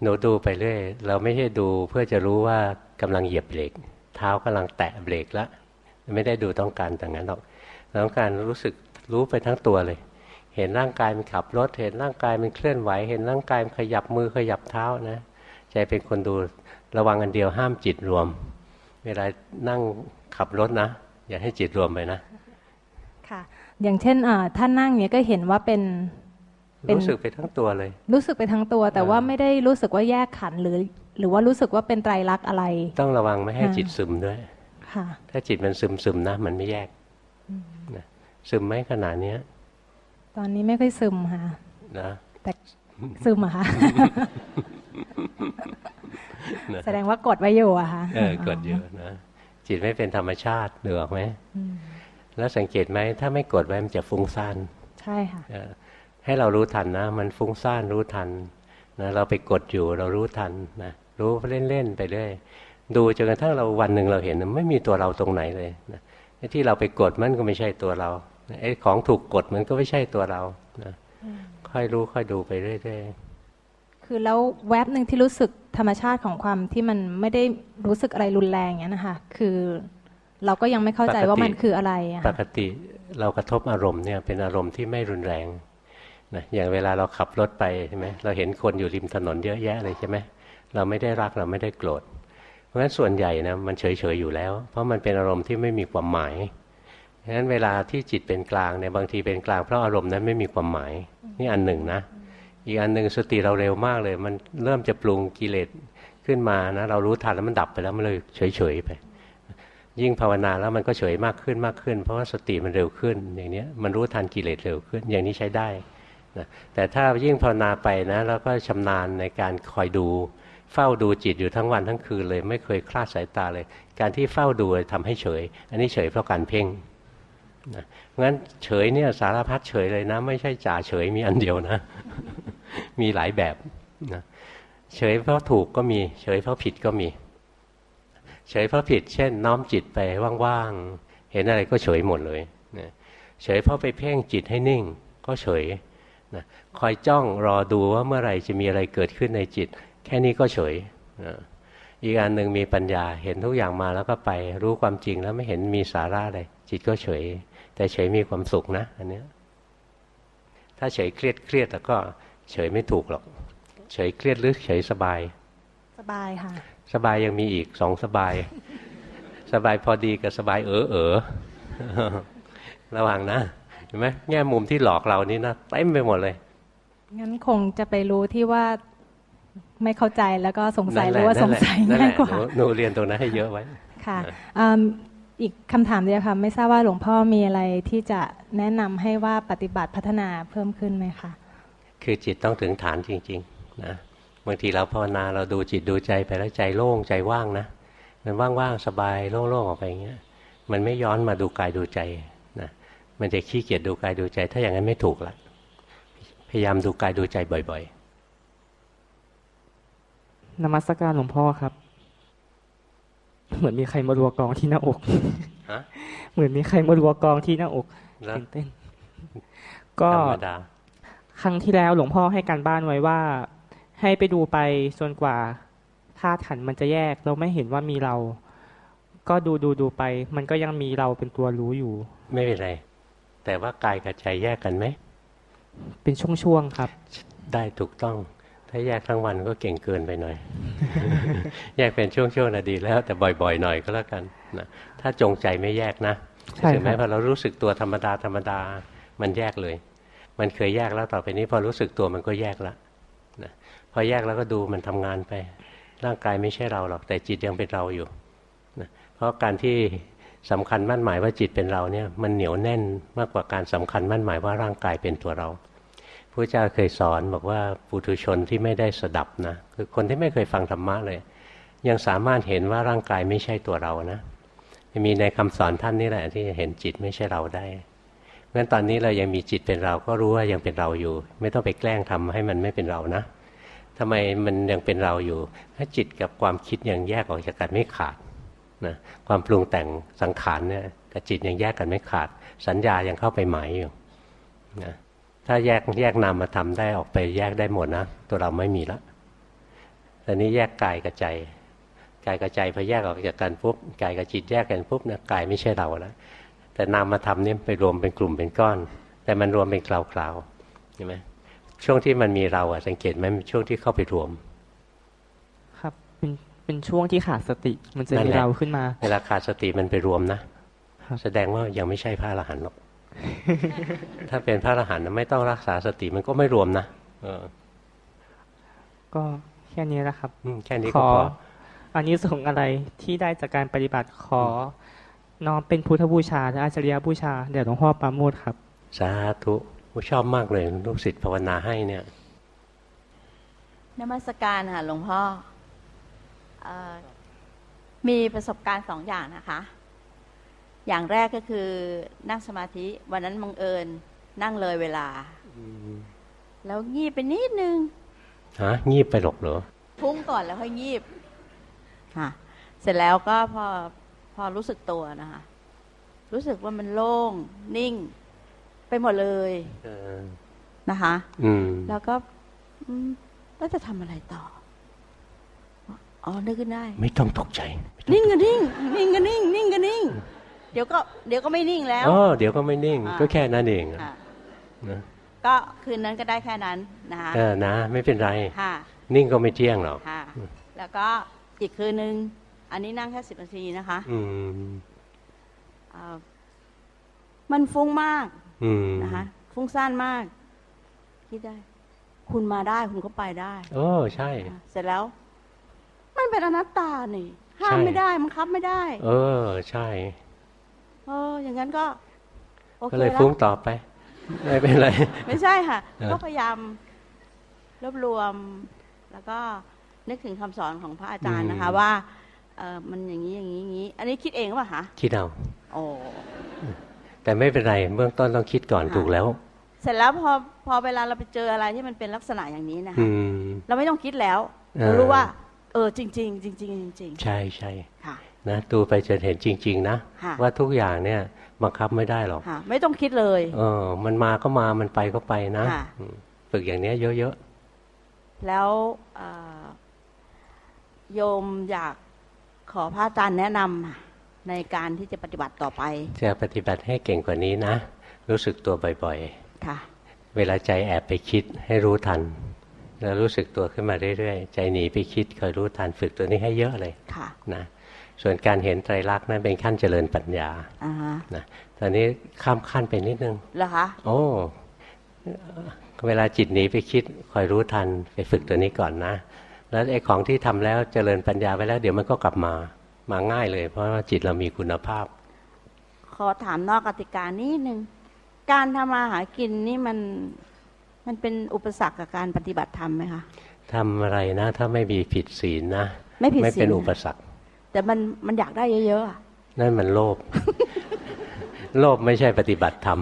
หนูดูไปเรื่อยเราไม่ใช่ดูเพื่อจะรู้ว่ากำลังเหยียบเบรกเท้ากำลังแตะเบรกแล้วไม่ได้ดูต้องการแต่างนั้นหรอกเราต้องการรู้สึกรู้ไปทั้งตัวเลย เห็นร่างกายมันขับรถ เห็นร่างกายมันเคลื่อนไหว เห็นร่างกายมันขยับมือขยับเท้านะใจเป็นคนดูระวังอันเดียวห้ามจิตรวม เวลานั่งขับรถนะ อย่าให้จิตรวมไปนะ ค่ะ อย่างเช่นอ่าถ้านั่งเนี่ยก็เห็นว่าเป็นเป็นรู้สึกไปทั้งตัวเลย รู้สึกไปทั้งตัว แต่อ่าว่าไม่ได้รู้สึกว่าแยกขันธ์หรือ หรือว่ารู้สึกว่าเป็นไตรลักษณ์อะไร ต้องระวังไม่ให้ค่ะจิตซึมด้วย ค่ะ ถ้าจิตมันซึมซึมๆนะ มันไม่แยกนะซึมไหมขนาดเนี้ย ตอนนี้ไม่ค่อยซึมค่ะนะแต่ซึมอะค่ะนะแสดงว่ากดไว้อยู่อะค่ะเออกดเยอะนะ จิตไม่เป็นธรรมชาติเดือกไหมอืมแล้วสังเกตไหมถ้าไม่กดไว้มันจะฟุ้งซ่านใช่ค่ะเออให้เรารู้ทันนะ มันฟุ้งซ่านรู้ทันนะเราไปกดอยู่เรารู้ทันนะรู้เล่นๆไปเรื่อยดูจนกระทั่งเราวันหนึ่งเราเห็นไม่มีตัวเราตรงไหนเลยนะที่เราไปกดมันก็ไม่ใช่ตัวเราไอ้ของถูกกดมันก็ไม่ใช่ตัวเรานะค่อยรู้ค่อยดูไปเรื่อยๆคือแล้วแวบหนึ่งที่รู้สึก ธรรมชาติของความที่มันไม่ได้รู้สึกอะไรรุนแรงเงี้ยนะคะ คือเราก็ยังไม่เข้าใจว่ามันคืออะไรปกติเรากระทบอารมณ์เนี่ยเป็นอารมณ์ที่ไม่รุนแรงนะอย่างเวลาเราขับรถไปใช่ไหมเราเห็นคนอยู่ริมถนนเยอะแยะเลยใช่ไหมเราไม่ได้รักเราไม่ได้โกรธเพราะฉะนั้นส่วนใหญ่นะมันเฉยๆอยู่แล้ว เพราะมันเป็นอารมณ์ที่ไม่มีความหมายเพราะฉะนั้นเวลาที่จิตเป็นกลางเนี่ยบางทีเป็นกลางเพราะอารมณ์นั้นไม่มีความหมาย นี่อันหนึ่งนะ อีกอันหนึ่งสติเราเร็วมากเลย มันเริ่มจะปรุงกิเลสขึ้นมานะเรารู้ทันแล้วมันดับไปแล้วมันเลยเฉยๆไป ยิ่งภาวนาแล้วมันก็เฉยมากขึ้นมากขึ้น เพราะว่าสติมันเร็วขึ้นอย่างนี้มันรู้ทันกิเลสเร็วขึ้น อย่างนี้ใช้ได้นะแต่ถ้ายิ่งภาวนาไปนะแล้วก็ชำนาญในการคอยดูเฝ้าดูจิตอยู่ทั้งวันทั้งคืนเลยไม่เคยคลาดสายตาเลย การที่เฝ้าดูทำให้เฉย อันนี้เฉยเพราะการเพ่งนะงั้นเฉยเนี่ยสารพัดเฉยเลยนะ ไม่ใช่จ่าเฉยมีอันเดียวนะ มีหลายแบบนะเฉยเพราะถูกก็มี เฉยเพราะผิดก็มี เฉยเพราะผิด เช่น น้อมจิตไปว่างๆ เห็นอะไรก็เฉยหมดเลยนะเฉยเพราะไปเพ่งจิตให้นิ่ง ก็เฉยนะคอยจ้องรอดูว่าเมื่อไหร่จะมีอะไรเกิดขึ้นในจิต แค่นี้ก็เฉยนะอีกอันหนึ่งมีปัญญาเห็นทุกอย่างมาแล้วก็ไปรู้ความจริงแล้วไม่เห็นมีสาระอะไรจิตก็เฉย แต่เฉยมีความสุขนะ อันนี้ถ้าเฉยเครียดเครียดแล้วก็ เฉยไม่ถูกหรอก เฉยเครียดหรือเฉยสบาย สบายค่ะ สบายยังมีอีกสองสบาย สบายพอดีกับสบายเออเออระวังนะเห็นไหมแง่มุมที่หลอกเรานี่นะเต็มไปหมดเลย งั้นคงจะไปรู้ที่ว่าไม่เข้าใจแล้วก็สงสัยหรือว่าสงสัยง่ายกว่าหนูเรียนตรงนั้นให้เยอะไว้ ค่ะอีกคำถามเดียวค่ะ ไม่ทราบว่าหลวงพ่อมีอะไรที่จะแนะนำให้ว่าปฏิบัติพัฒนาเพิ่มขึ้นไหมคะ คือจิตต้องถึงฐานจริงๆนะบางทีเราภาวนาเราดูจิตดูใจไปแล้วใจโล่งใจว่างนะ มันว่างๆสบายโล่งๆออกไปอย่างเงี้ยมันไม่ย้อนมาดูกายดูใจนะมันจะขี้เกียจดูกายดูใจ ถ้าอย่างนั้นไม่ถูกละพยายามดูกายดูใจบ่อย ๆนมัสการหลวงพ่อครับ เหมือนมีใครมารัวกองที่หน้าอกเหมือนมีใครมารัวกองที่หน้าอกตื่นเต้นก็ ครั้งที่แล้วหลวงพ่อให้การบ้านไว้ว่า ให้ไปดูไปจนกว่าธาตุขันมันจะแยก เราไม่เห็นว่ามีเรา ก็ดูดูดูไป มันก็ยังมีเราเป็นตัวรู้อยู่ ไม่เป็นไร แต่ว่ากายกับใจแยกกันไหม เป็นช่วงๆครับ ได้ถูกต้อง ถ้าแยกทั้งวันก็เก่งเกินไปหน่อย แยกเป็นช่วงๆนะดีแล้ว แต่บ่อยๆหน่อยก็แล้วกันนะถ้าจงใจไม่แยกนะใช่ไหมพอเรารู้สึกตัวธรรมดาธรรมดามันแยกเลย มันเคยแยกแล้วต่อไปนี้พอรู้สึกตัวมันก็แยกแล้วพอแยกแล้วก็ดูมันทำงานไป ร่างกายไม่ใช่เราหรอกแต่จิตยังเป็นเราอยู่นะเพราะการที่สำคัญมั่นหมายว่าจิตเป็นเราเนี่ยมันเหนียวแน่นมากกว่าการสำคัญมั่นหมายว่าร่างกายเป็นตัวเราพระเจ้าเคยสอนบอกว่าปุถุชนที่ไม่ได้สดับนะคือคนที่ไม่เคยฟังธรรมะเลย ยังสามารถเห็นว่าร่างกายไม่ใช่ตัวเรานะมีในคำสอนท่านนี่แหละที่เห็นจิตไม่ใช่เราได้ เพราะฉะนั้นตอนนี้เรายังมีจิตเป็นเราก็รู้ว่ายังเป็นเราอยู่ ไม่ต้องไปแกล้งทำให้มันไม่เป็นเรานะทำไมมันยังเป็นเราอยู่ ถ้าจิตกับความคิดยังแยกออกจากกันไม่ขาดนะความปรุงแต่งสังขารเนี่ยกับจิตยังแยกกันไม่ขาด สัญญายังเข้าไปหมายอยู่นะถ้าแยกแยกนามมาทำได้ออกไปแยกได้หมดนะ ตัวเราไม่มีละตอนนี้แยกกายกับใจกายกับใจพอแยกออกจากกันปุ๊บกายกับจิตแยกกันปุ๊บนะกายไม่ใช่เราแล้ว แต่นามมาทำนี่ไปรวมเป็นกลุ่มเป็นก้อน แต่มันรวมเป็นคราวๆใช่ไหมช่วงที่มันมีเราอะสังเกตไหมช่วงที่เข้าไปรวม ครับเป็นเป็นช่วงที่ขาดสติมันจะมีเราขึ้นมาเวลาขาดสติมันไปรวมนะแสดงว่ายังไม่ใช่พระอรหันต์หรอกถ้าเป็นพระอรหันต์ไม่ต้องรักษาสติมันก็ไม่รวมนะเออ ก็แค่นี้นะครับแค่นี้ก็พออันนี้ส่งอะไรที่ได้จากการปฏิบัติขอ น้อมเป็นพุทธบูชาและอาจารยบูชาเดี๋ยวหลวงพ่อปาโมดครับ สาธุชอบมากเลยลูกศิษย์ภาวนาให้เนี่ยนมัสการค่ะหลวงพ่ออมีประสบการณ์สองอย่างนะคะ อย่างแรกก็คือนั่งสมาธิวันนั้นบังเอิญนั่งเลยเวลา แล้วงีบไปนิดนึงฮะงีบไปหรอกเหรอพุ่งก่อนแล้วค่อยงีบค่ะเสร็จแล้วก็พอพ อรู้สึกตัวนะคะ รู้สึกว่ามันโล่ง นิ่ง ไปหมดเลยนะคะอืมแล้วก็อืมแล้วจะทำอะไรต่ออ๋อนึกขึ้นได้ ไม่ต้องตกใจ นิ่งก็นิ่ง นิ่งก็นิ่ง นิ่งก็นิ่ง เดี๋ยวก็ เดี๋ยวก็ไม่นิ่งแล้วอ๋อเดี๋ยวก็ไม่นิ่งอ่าก็แค่นั้นเองค่ะนะก็คืนนั้นก็ได้แค่นั้นนะคะเออนะ ไม่เป็นไรค่ะนิ่งก็ไม่เที่ยงหรอกค่ะแล้วก็อีกคืนนึง อันนี้นั่งแค่สิบนาทีนะคะอืมเอ่อมันฟุ้งมากอืมนะคะฟุ้งซ่านมาก คิดได้ คุณมาได้คุณก็ไปได้โอ้ใช่อะเสร็จแล้ว มันเป็นอนัตตานี่ห้ามใช่ไม่ได้มันคับไม่ได้ เออ ใช่ เออ อย่างนั้นก็โอเคก็เลยแล้วฟุ้งต่อไป ไม่เป็นไร ไม่ใช่ค่ะเออก็พยายามรวบรวม แล้วก็นึกถึงคำสอนของพระอาจารย์นะคะ ว่า เออมันอย่างนี้อย่างนี้อย่างนี้ อันนี้คิดเองหรือเปล่าคะคิดเอาโอ้แต่ไม่เป็นไรเบื้องต้นต้องคิดก่อนค่ะถูกแล้ว เสร็จแล้วพอพอเวลาเราไปเจออะไรที่มันเป็นลักษณะอย่างนี้นะคะอืมเราไม่ต้องคิดแล้วเออเรารู้ว่า เออจริงๆจริงๆจริงใช่ใช่ๆค่ะนะดูไปจนเห็นจริง ๆนะค่ะว่าทุกอย่างเนี่ยบังคับไม่ได้หรอกค่ะไม่ต้องคิดเลย เออ มันมาก็มามันไปก็ไปนะค่ะอืมฝึกอย่างเนี้ยเยอะแล้วเอ่อโยมอยาก ขอพระอาจารย์แนะนำในการที่จะปฏิบัติต่อไปๆจะปฏิบัติให้เก่งกว่านี้นะ รู้สึกตัวบ่อยค่ะๆเวลาใจแอบไปคิดให้รู้ทัน แล้วรู้สึกตัวขึ้นมาเรื่อยๆ ใจหนีไปคิดคอยรู้ทันฝึกตัวนี้ให้เยอะเลยค่ะนะส่วนการเห็นไตรลักษณ์นั้นเป็นขั้นเจริญปัญญาอ่าฮะนะตอนนี้ข้ามขั้นไปนิดนึงเหรอคะโอ้เวลาจิตหนีไปคิดคอยรู้ทันไปฝึกตัวนี้ก่อนนะ แล้วไอ้ของที่ทำแล้วเจริญปัญญาไปแล้ว เดี๋ยวมันก็กลับมามาง่ายเลย เพราะว่าจิตเรามีคุณภาพ ขอถามนอกกติกานิดนึงการทำมาหากินนี่มันมันเป็นอุปสรรคกับการปฏิบัติธรรมไหมคะทำอะไรนะ ถ้าไม่มีผิดศีลนะไม่ผิดไม่ศีเป็นลอุปสรรค แต่มันมันอยากได้เยอะๆอะนั่นมันโลภโลภไม่ใช่ปฏิบัติธรรม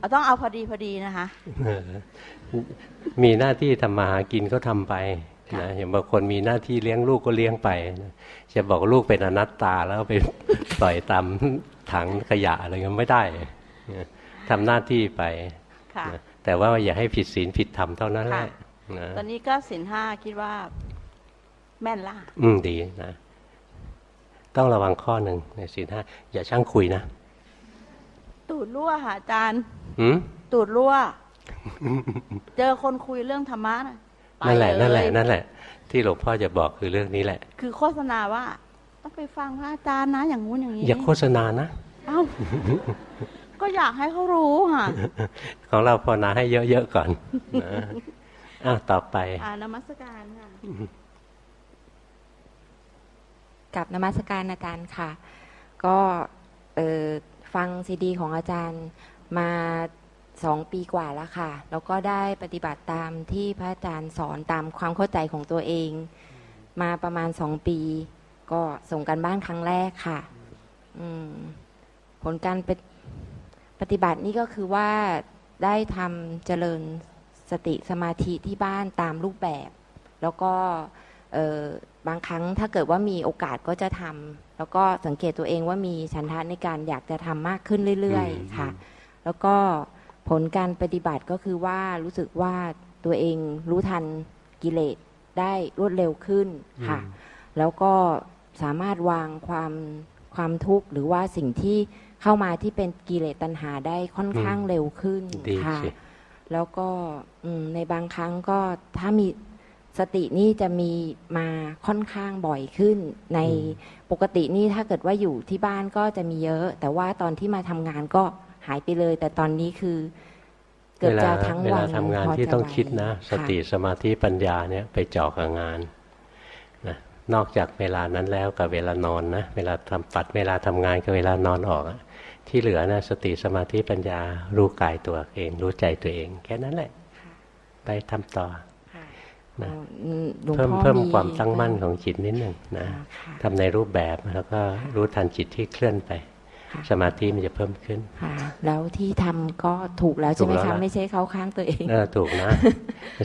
เอาต้องเอาพอดีพอดีนะคะเออ มีหน้าที่ทำมาหากินก็ทำไปนะอย่างบางคนมีหน้าที่เลี้ยงลูกก็เลี้ยงไปนะจะบอกลูกเป็นอนัตตาแล้วไปปล่อยตามถังขยะอะไรเงี้ยไม่ได้นะทำหน้าที่ไปค่ะนะแต่ว่าอย่าให้ผิดศีลผิดธรรมเท่านั้นแหละค่ะนะตอนนี้ก็สินห้าคิดว่า แม่นล่ะ อืมดีนะ ต้องระวังข้อหนึ่งในศีลห้าอย่าช่างคุยนะ ตูดรั่วค่ะอาจารย์หืมตูดรั่ว เจอคนคุยเรื่องธรรมะน่ะไปนั่นแหละเยนั่นแหละนั่นแหละ ที่หลวงพ่อจะบอกคือเรื่องนี้แหละ คือโฆษณาว่า ต้องไปฟังพระอาจารย์นะ อย่างงู้นอย่างนี้ อย่าโฆษณานะเอ้าก็อยากให้เขารู้ค่ะของเราภาวนาให้เยอะๆก่อนนะอ้าวต่อไปอ่านมัสการค่ะกับนมัสการอาจารย์ค่ะ ก็เอ่อฟังซีดี ของอาจารย์มา สองปีกว่าแล้วค่ะ แล้วก็ได้ปฏิบัติตามที่พระอาจารย์สอนตามความเข้าใจของตัวเอง มาประมาณสองปี ก็ส่งกันบ้านครั้งแรกค่ะอืมผลการปฏิปฏิบัตินี่ก็คือว่าได้ทำเจริญสติสมาธิที่บ้านตามรูปแบบ แล้วก็เอ่อบางครั้งถ้าเกิดว่ามีโอกาสก็จะทำแล้วก็สังเกตตัวเองว่ามีฉันทะในการอยากจะทำมากขึ้นเรื่อยอืมๆค่ะ แล้วก็ ผลการปฏิบัติก็คือว่ารู้สึกว่าตัวเองรู้ทันกิเลสได้รวดเร็วขึ้นค่ะ แล้วก็สามารถวางความความทุกข์หรือว่าสิ่งที่เข้ามาที่เป็นกิเลสตัณหาได้ค่อนข้างเร็วขึ้นดีค่ะสิแล้วก็อืมในบางครั้งก็ถ้ามีสตินี่จะมีมาค่อนข้างบ่อยขึ้น ในปกตินี่ถ้าเกิดว่าอยู่ที่บ้านก็จะมีเยอะ แต่ว่าตอนที่มาทำงานก็ หายไปเลย แต่ตอนนี้คือเกือบเวจะลาทั้งเววัลานทำงานพที่จะต้องไหวคิดนะสค่ะติสมาธิปัญญาเนี่ยไปเจ่อกับงานนะนอกจากเวลานั้นแล้วกับเวลานอนนะเวลาทำปัดเวลาทำงานกับเวลานอนออกอะที่เหลือนะสติสมาธิปัญญารู้กายตัวเอง รู้ใจตัวเอง แค่นั้นแหละ ไปทำต่อค่ะนะอืมหลวงเพิ่มพ่อเพิ่มความตั้งมั่นของจิตนิดหนึ่งนะค่ะทำในรูปแบบแล้วก็รู้ทันจิตที่เคลื่อนไป สมาธิมันจะเพิ่มขึ้นค่ะ แล้วที่ทำก็ถูกแล้วใช่ไหมคะไม่ใช่เข้าข้างตัวเองเออถูกนะ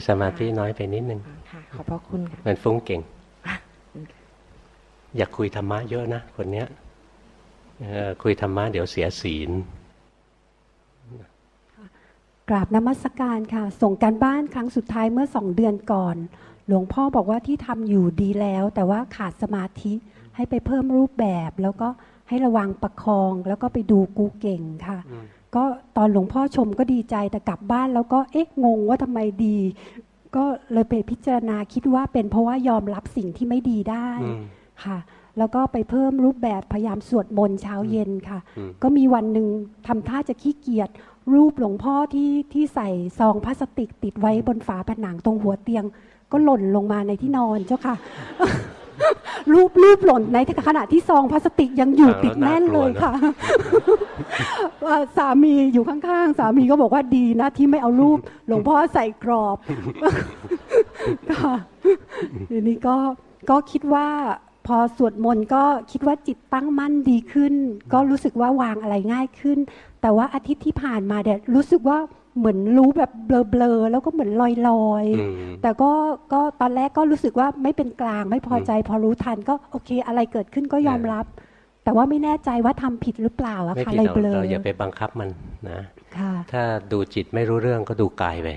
สมาธิน้อยไปนิดนึงค่ะขอบพระคุณค่ะมันฟุ้งเก่ง อยากคุยธรรมะเยอะนะคนเนี้ยคุยธรรมะเดี๋ยวเสียศีลกราบนมัสการค่ะ ส่งการบ้านครั้งสุดท้ายเมื่อสองเดือนก่อน หลวงพ่อบอกว่าที่ทำอยู่ดีแล้ว แต่ว่าขาดสมาธิให้ไปเพิ่มรูปแบบแล้วก็ ให้ระวังประคองแล้วก็ไปดูกูเก่งค่ะ ก็ตอนหลวงพ่อชมก็ดีใจแต่กลับบ้านแล้วก็เอ๊ะงงว่าทำไมดี ก็เลยไปพิจารณาคิดว่าเป็นเพราะว่ายอมรับสิ่งที่ไม่ดีได้ค่ะ แล้วก็ไปเพิ่มรูปแบบพยายามสวดมนต์เช้าเย็นค่ะ ก็มีวันหนึ่งทำท่าจะขี้เกียจรูปหลวงพ่อที่ที่ใส่ซองพลาสติกติดไว้บนฝาผนังตรงหัวเตียง ก็หล่นลงมาในที่นอนเจ้าค่ะ รูปรูปหล่นในขณะที่ซองพลาสติกยังอยู่ติดแน่นเลยค่ะสามีอยู่ข้างๆ สามีก็บอกว่าดีนะที่ไม่เอารูปหลวงพ่อใส่กรอบค่ะทีนี้ก็ก็คิดว่าพอสวดมนต์ก็คิดว่าจิตตั้งมั่นดีขึ้น ก็รู้สึกว่าวางอะไรง่ายขึ้น แต่ว่าอาทิตย์ที่ผ่านมาเดี๋ยรู้สึกว่า เหมือนรู้แบบเบลอๆแล้วก็เหมือนลอยๆ แต่ก็ก็ตอนแรกก็รู้สึกว่าไม่เป็นกลางไม่พอใจ พอรู้ทันก็โอเค อะไรเกิดขึ้นก็ยอมรับ แต่ว่าไม่แน่ใจว่าทำผิดหรือเปล่าอะค่ะเลยเบลอเราอย่าไปบังคับมันนะถ้าดูจิตไม่รู้เรื่องก็ดูกายไป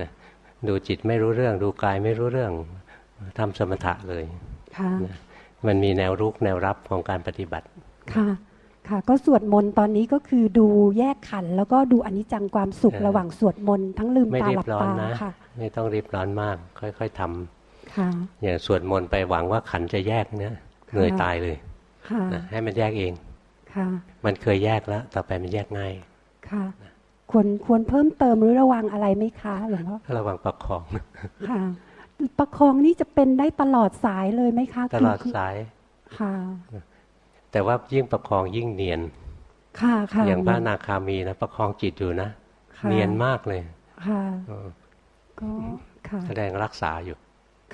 นะดูจิตไม่รู้เรื่อง ดูกายไม่รู้เรื่องทำสมถะเลยมันมีแนวรุกแนวรับของการปฏิบัติค่ะ ค่ะก็สวดมนต์ตอนนี้ก็คือดูแยกขัน แล้วก็ดูอนิจจังความสุขระหว่างสวดมนต์ทั้งลืมตาหลับตาค่ะ ไม่ต้องรีบร้อนมาก ค่อย ๆทำค่ะอย่างสวดมนต์ไปหวังว่าขันจะแยกเนี่ยเหนื่อยตายเลยค่ะให้มันแยกเองค่ะ มันเคยแยกแล้ว ต่อไปมันแยกง่ายค่ะควรควรเพิ่มเติมหรือระวังอะไรไหมคะหลวงพ่อระวังประคองค่ะ ประคองนี่จะเป็นได้ตลอดสายเลยไหมคะ ตลอดสายค่ะ แต่ว่ายิ่งประคองยิ่งเนียน ค่ะค่ะอย่างพระนาคามีนะประคองจิตอยู่นะเนียนมากเลย ค่ะก็ค่ะแสดงรักษาอยู่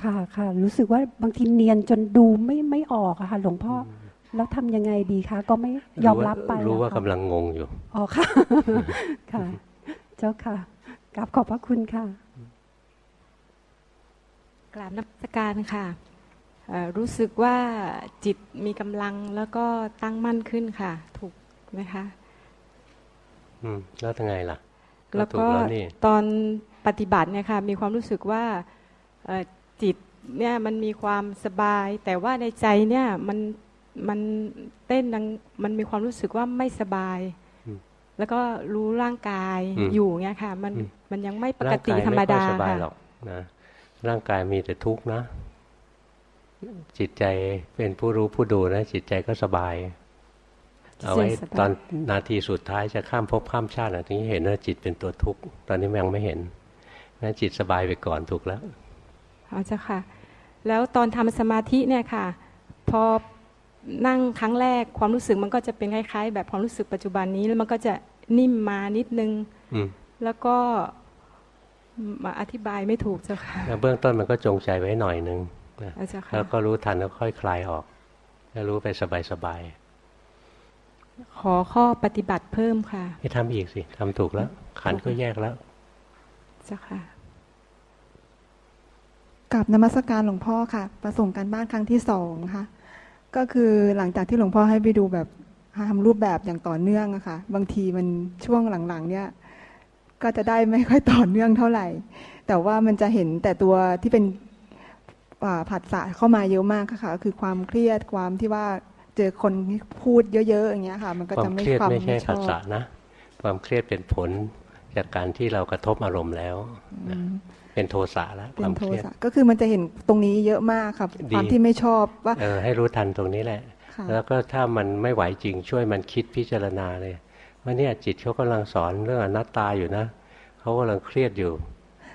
ค่ะค่ะ รู้สึกว่าบางทีเนียนจนดูไม่ไม่ออกอะค่ะ หลวงพ่อแล้วทำยังไงดีคะก็ไม่ยอมรับไปรู้ว่ากำลังงงอยู่อ๋อค่ะ ค่ะ เจ้าค่ะกราบขอบพระคุณค่ะกราบนักการค่ะ รู้สึกว่าจิตมีกำลังแล้วก็ตั้งมั่นขึ้นค่ะ ถูกไหมคะอืมแล้วยังไงล่ะ แล้วก็ตอนปฏิบัติเนี่ยค่ะ มีความรู้สึกว่าจิตเนี่ยมันมีความสบาย แต่ว่าในใจเนี่ยมันมันเต้นมันมีความรู้สึกว่าไม่สบาย แล้วก็รู้ร่างกายอยู่เนี่ยค่ะ มันมันยังไม่ปกติธรรมดาค่ะร่างกายมีแต่ทุกข์นะ จิตใจเป็นผู้รู้ผู้ดูนะ จิตใจก็สบาย เอาไว้ตอนนาทีสุดท้ายจะข้ามภพข้ามชาติถึงเห็นว่าจิตเป็นตัวทุกข์ตอนนี้ยังไม่เห็นนะจิตสบายไปก่อนถูกแล้วอาจจะค่ะ แล้วตอนทำสมาธิเนี่ยค่ะ พอนั่งครั้งแรกความรู้สึกมันก็จะเป็นคล้ายๆ แบบความรู้สึกปัจจุบันนี้แล้วมันก็จะนิ่มมานิดนึงแล้วก็มาอธิบายไม่ถูกเจ้าค่ะเบื้องต้นมันก็จงใจไว้หน่อยห นึ่งแล้วก็รู้ทันแล้วค่อยคลายออกแล้วรู้ไปสบายๆ ขอข้อปฏิบัติเพิ่มค่ะให้ทำอีกสิทำถูกแล้ว ขันก็แยกแล้วเจ้าค่ะกับนมัสการหลวงพ่อค่ะ ประสงค์การบ้านครั้งที่สองค่ะ ก็คือหลังจากที่หลวงพ่อให้ไปดูแบบทำรูปแบบอย่างต่อเนื่องอะค่ะ บางทีมันช่วงหลังๆ เนี่ย ก็จะได้ไม่ค่อยต่อเนื่องเท่าไหร่ แต่ว่ามันจะเห็นแต่ตัวที่เป็น ผัสสะเข้ามาเยอะมากค่ะ คือความเครียดความที่ว่าเจอคนพูดเยอะๆอย่างเงี้ยค่ะ มันก็จะไม่ความไม่ใช่ผัสสะนะความเครียดเป็นผลจากการที่เรากระทบอารมณ์แล้วเป็นโทสะแล้วความเครียดก็คือมันจะเห็นตรงนี้เยอะมากครับความที่ไม่ชอบว่าเออให้รู้ทันตรงนี้แหละ แล้วก็ถ้ามันไม่ไหวจริงช่วยมันคิดพิจารณาเลยว่าเนี่ยจิตเขากำลังสอนเรื่องอนัตตาอยู่นะเขากำลังเครียดอยู่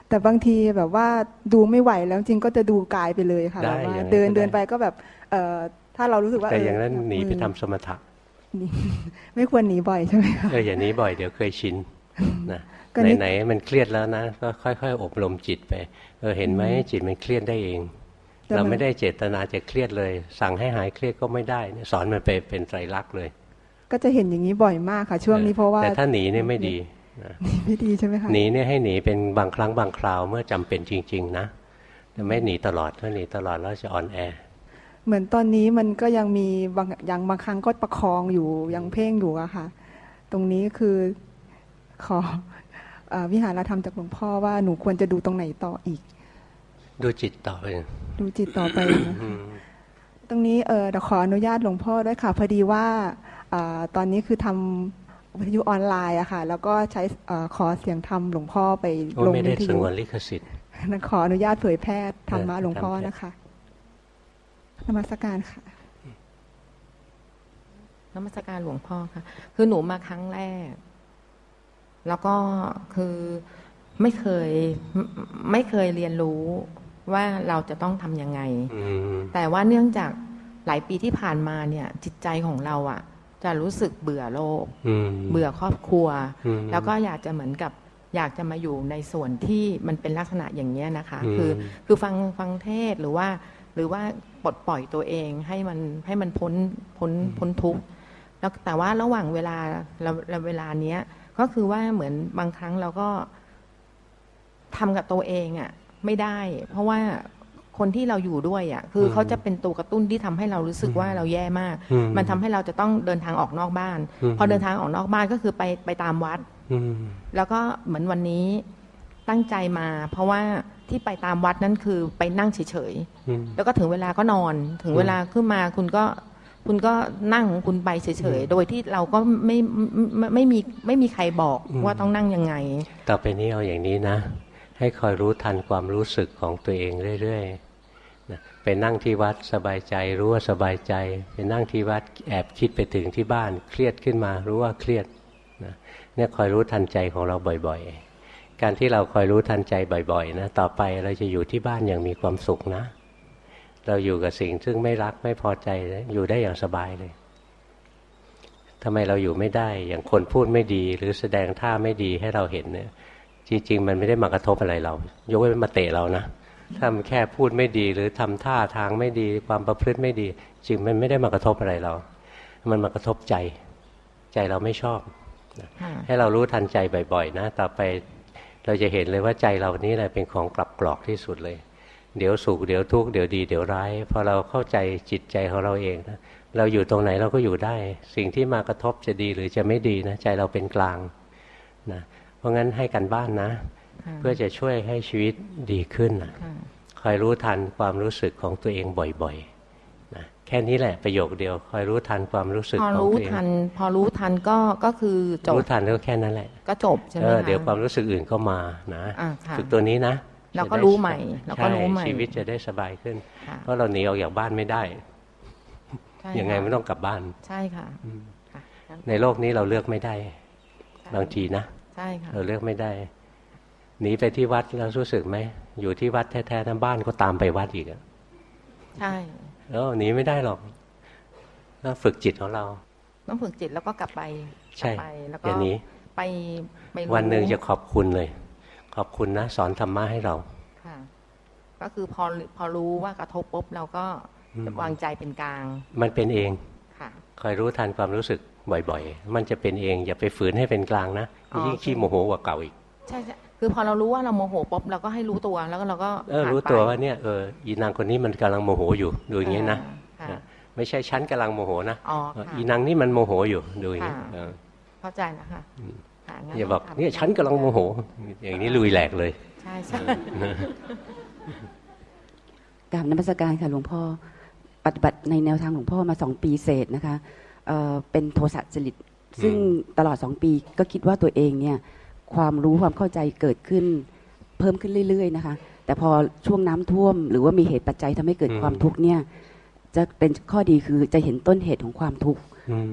แต่บางทีแบบว่าดูไม่ไหวแล้วจริงก็จะดูกายไปเลยค่ะแบบว่าเดินเดินไปก็แบบเอ่อถ้าเรารู้สึกว่าแต่อย่างนั้นหนีไปทำสมถะไม่ควรหนีบ่อยใช่ไหมคะเอออย่างนี้บ่อยเดี๋ยวเคยชินนะไหนๆมันเครียดแล้วนะก็ค่อย ๆ อบรมจิตไปเออเห็นไหมจิตมันเครียดได้เอง เราไม่ได้เจตนาจะเครียดเลย สั่งให้หายเครียดก็ไม่ได้สอนมันไปเป็นไตรลักษณ์เลย ก็จะเห็นอย่างนี้บ่อยมากค่ะ ช่วงนี้เพราะว่าแต่ถ้าหนีเนี่ยไม่ดี ไม่ดีใช่ไหมคะหนีเนี่ยให้หนีเป็นบางครั้งบางคราวเมื่อจำเป็นจริง ๆ นะแต่ไม่หนีตลอดถ้าหนีตลอดแล้วจะอ่อนแอ เหมือนตอนนี้มันก็ยังมีบางอย่างบางครั้งก็ประคองอยู่ยังเพ่งอยู่อะค่ะ ตรงนี้คือขอวิหารธรรมจากหลวงพ่อว่าหนูควรจะดูตรงไหนต่ออีก ดูจิตต่อไปดูจิตต่อไปตรงนี้เออเดี๋ยวขออนุญาตหลวงพ่อด้วยค่ะพอดีว่าอตอนนี้คือทำ วิทยุออนไลน์อะค่ะ แล้วก็ใช้ขอเสียงธรรมหลวงพ่อไปลงวิทยุไม่ได้สงวนลิขสิทธิ์ขออนุญาตเผยแพร่ธรรมะหลวงพ่อนะคะนมัสการค่ะนมัสการหลวงพ่อค่ะ คือหนูมาครั้งแรก แล้วก็คือไม่เคยไม่เคยเรียนรู้ว่าเราจะต้องทำยังไง แต่ว่าเนื่องจากหลายปีที่ผ่านมาเนี่ย จิตใจของเราอะ่ะ จะรู้สึกเบื่อโลก เบื่อครอบครัว แล้วก็อยากจะเหมือนกับอยากจะมาอยู่ในส่วนที่มันเป็นลักษณะอย่างนี้นะคะ คือคือฟังฟังเทศหรือว่า หรือว่าปลดปล่อยตัวเองให้มันให้มันพ้นพ้นพ้นทุกข์แล้วแต่ว่าระหว่างเวลาเราเวลาเนี้ยก็คือว่าเหมือนบางครั้งเราก็ทำกับตัวเองอะ่ะ ไม่ได้ เพราะว่า คนที่เราอยู่ด้วยอะคือเขาจะเป็นตัวกระตุ้นที่ทำให้เรารู้สึกว่าเราแย่มาก มันทำให้เราจะต้องเดินทางออกนอกบ้าน พอเดินทางออกนอกบ้านก็คือไปไปตามวัดแล้วก็เหมือนวันนี้ตั้งใจมา เพราะว่าที่ไปตามวัดนั้นคือไปนั่งเฉยๆแล้วก็ถึงเวลาก็นอน ถึงเวลาขึ้นมาคุณก็คุณก็นั่งของคุณไปเฉยๆ โดยที่เราก็ไม่ไม่มีไม่มีใครบอกว่าต้องนั่งยังไง ต่อไปนี้เอาอย่างนี้นะ ให้คอยรู้ทันความรู้สึกของตัวเองเรื่อยๆนะ ไปนั่งที่วัดสบายใจ รู้ว่าสบายใจ ไปนั่งที่วัดแอบคิดไปถึงที่บ้าน เครียดขึ้นมา รู้ว่าเครียดนะเนี่ยคอยรู้ทันใจของเราบ่อย ๆ การที่เราคอยรู้ทันใจบ่อยๆนะต่อไปเราจะอยู่ที่บ้านอย่างมีความสุขนะ เราอยู่กับสิ่งซึ่งไม่รักไม่พอใจอยู่ได้อย่างสบายเลยทำไมเราอยู่ไม่ได้อย่างคนพูดไม่ดี หรือแสดงท่าไม่ดีให้เราเห็นเนี่ยจริงๆ มันไม่ได้มากระทบอะไรเรา ยกเว้นมาเตะเรานะ ถ้ามันแค่พูดไม่ดี หรือทำท่าทางไม่ดี ความประพฤติไม่ดี จริงมันไม่ได้มากระทบอะไรเรา มันมากระทบใจ ใจเราไม่ชอบ ให้เรารู้ทันใจบ่อยๆนะต่อไปเราจะเห็นเลยว่าใจเรานี้แหละเป็นของกลับกรอกที่สุดเลย เดี๋ยวสุขเดี๋ยวทุกข์เดี๋ยวดีเดี๋ยวร้ายพอเราเข้าใจจิตใจของเราเองนะเราอยู่ตรงไหนเราก็อยู่ได้ สิ่งที่มากระทบจะดีหรือจะไม่ดีนะใจเราเป็นกลางนะเพราะงั้นให้กันบ้านนะ เพื่อจะช่วยให้ชีวิตดีขึ้นนะคอยรู้ทันความรู้สึกของตัวเองบ่อยๆนะแค่นี้แหละประโยคเดียว คอยรู้ทันความรู้สึกของตัวเองพอรู้ทัน พอรู้ทันก็ก็คือจบรู้ทันก็แค่นั้นแหละ ก็จบใช่ไหมเดี๋ยวความรู้สึกอื่นก็มานะฝึกตัวนี้นะเราก็รู้ใหม่เราก็รู้ใหม่ชีวิตจะได้สบายขึ้น เพราะเราหนีออกจากบ้านไม่ได้ยังไงไม่ต้องกลับบ้าน ใช่ค่ะ ในโลกนี้เราเลือกไม่ได้ บางทีนะ ใช่ค่ะ เราเลือกไม่ได้ หนีไปที่วัดแล้วรู้สึกไหมอยู่ที่วัดแท้ๆทั้งบ้านก็ตามไปวัดอีกอะใช่เออหนีไม่ได้หรอกต้องฝึกจิตของเรา ต้องฝึกจิตแล้วก็กลับไป ใช่แล้วก็นี้ไปไปวันหนึ่งจะขอบคุณเลย ขอบคุณนะ สอนธรรมะให้เราค่ะก็คือพอพอรู้ว่ากระทบปุ๊บเราก็วางใจเป็นกลาง มันเป็นเองค่ะคอยรู้ทันความรู้สึกบ่อย ๆ มันจะเป็นเอง อย่าไปฝืนให้เป็นกลางนะยิ่งขี้โมโหกว่าเก่าอีก ใช่ใช่ คือพอเรารู้ว่าเราโมโหป๊บเราก็ให้รู้ตัวแล้วก็เราก็เออรู้ตัวว่าเนี่ยเอออีนางคนนี้มันกำลังโมโหอยู่ดูอย่างนี้นะไม่ใช่ฉันกำลังโมโหนะอีนางนี่มันโมโหอยู่ดูอย่างนี้เข้าใจแล้วค่ะอย่าบอกเนี่ยฉันกำลังโมโห อย่างนี้ลุยแหลกเลยใช่ใช่กราบนมัสการค่ะหลวงพ่อปฏิบัติในแนวทางหลวงพ่อมาสองปีเศษนะคะเป็นโทสะจริตซึ่งตลอดสองปีก็คิดว่าตัวเองเนี่ย ความรู้ความเข้าใจเกิดขึ้น เพิ่มขึ้นเรื่อยๆนะคะ แต่พอช่วงน้ำท่วม หรือว่ามีเหตุปัจจัยทำให้เกิดความทุกข์เนี่ยจะเป็นข้อดีคือจะเห็นต้นเหตุของความทุกข์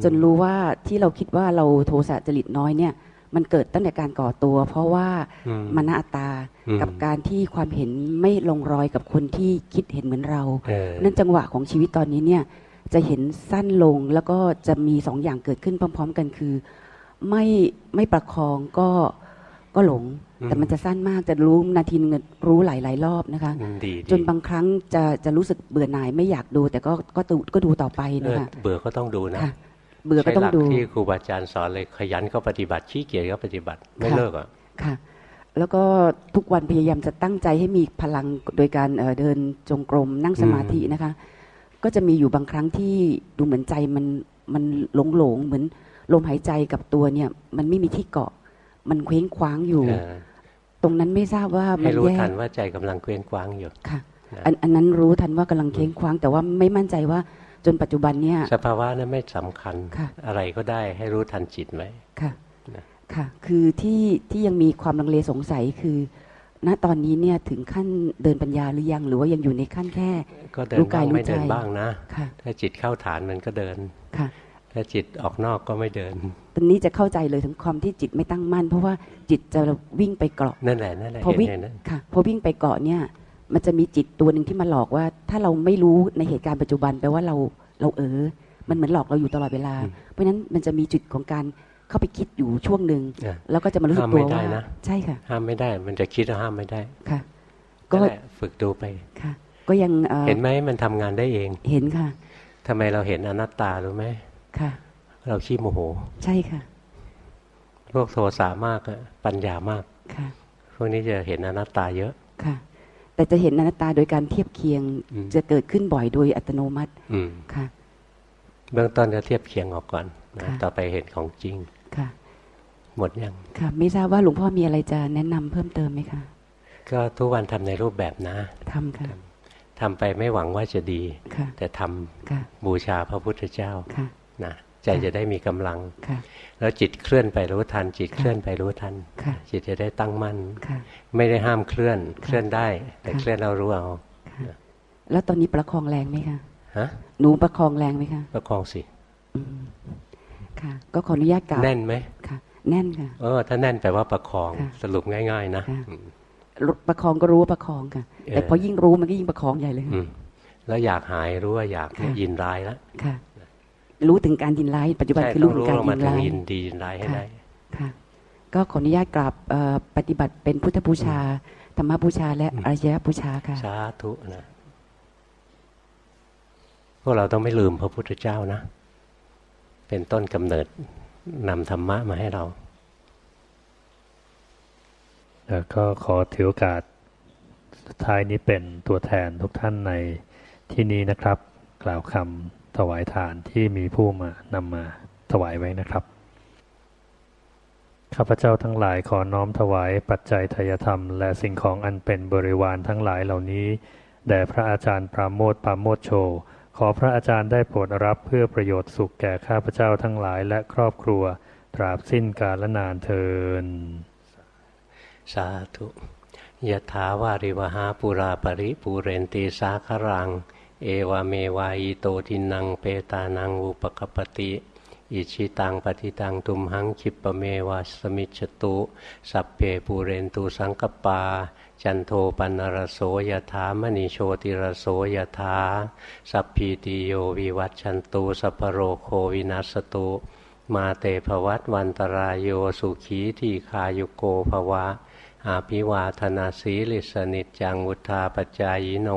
จนรู้ว่าที่เราคิดว่าเราโทสะจริตน้อยเนี่ย มันเกิดตั้งแต่การก่อตัว เพราะว่ามันอัตตากับการที่ความเห็นไม่ลงรอยกับคนที่คิดเห็นเหมือนเรา นั่นจังหวะของชีวิตตอนนี้เนี่ยจะเห็นสั้นลงแล้วก็จะมีสองอย่างเกิดขึ้นพร้อม ๆ กันคือ ไม่ไม่ประคองก็ ก็หลง แต่มันจะสั้นมากจะรู้นาทีนึงรู้หลาย ๆ รอบนะคะ จนบางครั้งจะจะรู้สึกเบื่อหน่ายไม่อยากดู แต่ก็ก็ดูก็ดูต่อไปนะคะเบื่อก็ต้องดูนะเบื่อก็ต้องดูที่ครูบาอาจารย์สอนเลยขยันก็ปฏิบัติขี้เกียจก็ปฏิบัติไม่เลิกอะค่ะ แล้วก็ทุกวันพยายามจะตั้งใจให้มีพลังโดยการเดินจงกรมนั่งสมาธินะคะ ก็จะมีอยู่บางครั้งที่ดูเหมือนใจมันมันหลงหลงเหมือนลมหายใจกับตัวเนี่ย มันไม่มีที่เกาะ มันเคว้งคว้างอยู่ตรงนั้นไม่ทราบว่ามันแยกให้รู้ทันว่าใจกำลังเคว้งคว้างอยู่ค่ะอันอันนั้นรู้ทันว่ากำลังเคว้งคว้าง แต่ว่าไม่มั่นใจว่าจนปัจจุบันเนี่ยสภาวะนั้นไม่สำคัญอะไรก็ได้ให้รู้ทันจิตไหมค่ะค่ะ คือที่ที่ยังมีความลังเลสงสัยคือ ณตอนนี้เนี่ยถึงขั้นเดินปัญญาหรือยังหรือว่ายังอยู่ในขั้นแค่ ก็เดินบ้างไม่เดินบ้างนะถ้าจิตเข้าฐานมันก็เดินค่ะ ถ้าจิตออกนอกก็ไม่เดินตอนนี้จะเข้าใจเลยถึงความที่จิตไม่ตั้งมั่น เพราะว่าจิตจะวิ่งไปเกาะนั่นแหละนั่นแหละพอวิ่งค่ะพอวิ่งไปเกาะเนี่ย มันจะมีจิตตัวหนึ่งที่มาหลอกว่า ถ้าเราไม่รู้ในเหตุการณ์ปัจจุบันแปลว่าเราเราเออ มันเหมือนหลอกเราอยู่ตลอดเวลา เพราะฉะนั้นมันจะมีจุดของการเข้าไปคิดอยู่ช่วงหนึ่งแล้วก็จะมารู้สึกตัวว่าใช่ค่ะ ห้ามไม่ได้ มันจะคิดห้ามไม่ได้ค่ะ ก็ฝึกดูไปค่ะ ก็ยังเห็นไหมมันทำงานได้เอง เห็นค่ะทำไมเราเห็นอนัตตารู้ไหม ค่ะ เราขี้โมโห ใช่ค่ะ พวกโทสามากปัญญามากค่ะพวกนี้จะเห็นอนัตตาเยอะค่ะ แต่จะเห็นอนัตตาโดยการเทียบเคียงจะเกิดขึ้นบ่อยโดยอัตโนมัติค่ะ เบื้องต้นจะเทียบเคียงออกก่อนต่อไปเห็นของจริงค่ะ หมดยังค่ะ ไม่ทราบว่าหลวงพ่อมีอะไรจะแนะนำเพิ่มเติมไหมคะก็ทุกวันทำในรูปแบบนะทำค่ะทำไปไม่หวังว่าจะดี แต่ทำบูชาพระพุทธเจ้า นะใจจะได้มีกำลัง แล้วจิตเคลื่อนไปรู้ทัน จิตเคลื่อนไปรู้ทัน จิตจะได้ตั้งมั่น ไม่ได้ห้ามเคลื่อน เคลื่อนได้ แต่เคลื่อนเรารู้เอา แล้วตอนนี้ประคองแรงไหมคะฮะหนูประคองแรงไหมคะ ประคองสิ ค่ะ ก็ขออนุญาตกล่าวแน่นไหมค่ะ แน่นค่ะ เออ ถ้าแน่นแปลว่าประคอง สรุปง่าย ๆ นะ ประคองก็รู้ว่าประคองค่ะ แต่พอยิ่งรู้มันก็ยิ่งประคองใหญ่เลยแล้วอยากหายรู้ว่าอยากยินร้ายแล้วค่ะ รู้ถึงการยินร้ายปัจจุบันคือรู้ถึงการยินร้ายยินดียินร้ายให้ได้ค่ะ ก็ขออนุญาตกราบปฏิบัติเป็นพุทธบูชา ธรรมบูชา และอริยบูชาค่ะสาธุนะพวกเราต้องไม่ลืมพระพุทธเจ้านะ เป็นต้นกำเนิดนำธรรมะมาให้เราแล้วก็ขอถือโอกาสสุดท้ายนี้เป็นตัวแทนทุกท่านในที่นี้นะครับ กล่าวคำ ถวายทานที่มีผู้มานำมาถวายไว้นะครับ ข้าพเจ้าทั้งหลายขอน้อมถวายปัจจัยทยธรรม และสิ่งของอันเป็นบริวารทั้งหลายเหล่านี้แด่พระอาจารย์ปราโมทปราโมทโช ขอพระอาจารย์ได้โปรดรับเพื่อประโยชน์สุขแก่ข้าพเจ้าทั้งหลายและครอบครัว ตราบสิ้นกาลนานเทิน สาธุยะถาวาริวหาปุราปริปูเรนตีสาครัง เอวเมวายโตทินังเปตานังอุปกปติ อิชิตังปฏิตังตุมหังคิปเมวาสมิจตุ สัพเพปูเรนตูสังกปา จันโทปันรโสยถามณีโชติรโสยถาสัพพีติโยวิวัตชันตุสัพโรโควินัสตุมาเตภวัตวันตรายโยสุขีทีคายุโกภวะ อาภิวาธนาสีลิสนิจังวุธาปจายโน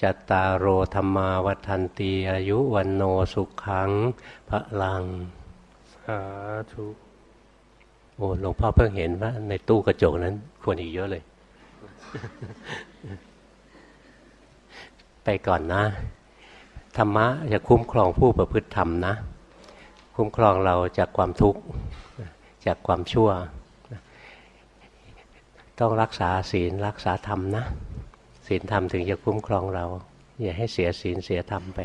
จัตตารโอธรรมาวัฒนตีอายุวันโนสุขังพระลังสาธุโอ้หลวงพ่อเพิ่งเห็นว่า ในตู้กระจกนั้น ควรอีกเยอะเลย ไปก่อนนะ ธรรมะจะคุ้มครองผู้ประพฤติธรรมนะ คุ้มครองเราจากความทุกข์ จากความชั่ว ต้องรักษาศีลรักษาธรรมนะ ศีลธรรมถึงจะคุ้มครองเรา อย่าให้เสียศีลเสียธรรมไป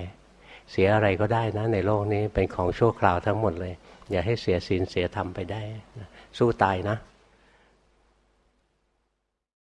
เสียอะไรก็ได้นะในโลกนี้เป็นของชั่วคราวทั้งหมดเลย อย่าให้เสียศีลเสียธรรมไปได้ สู้ตายนะ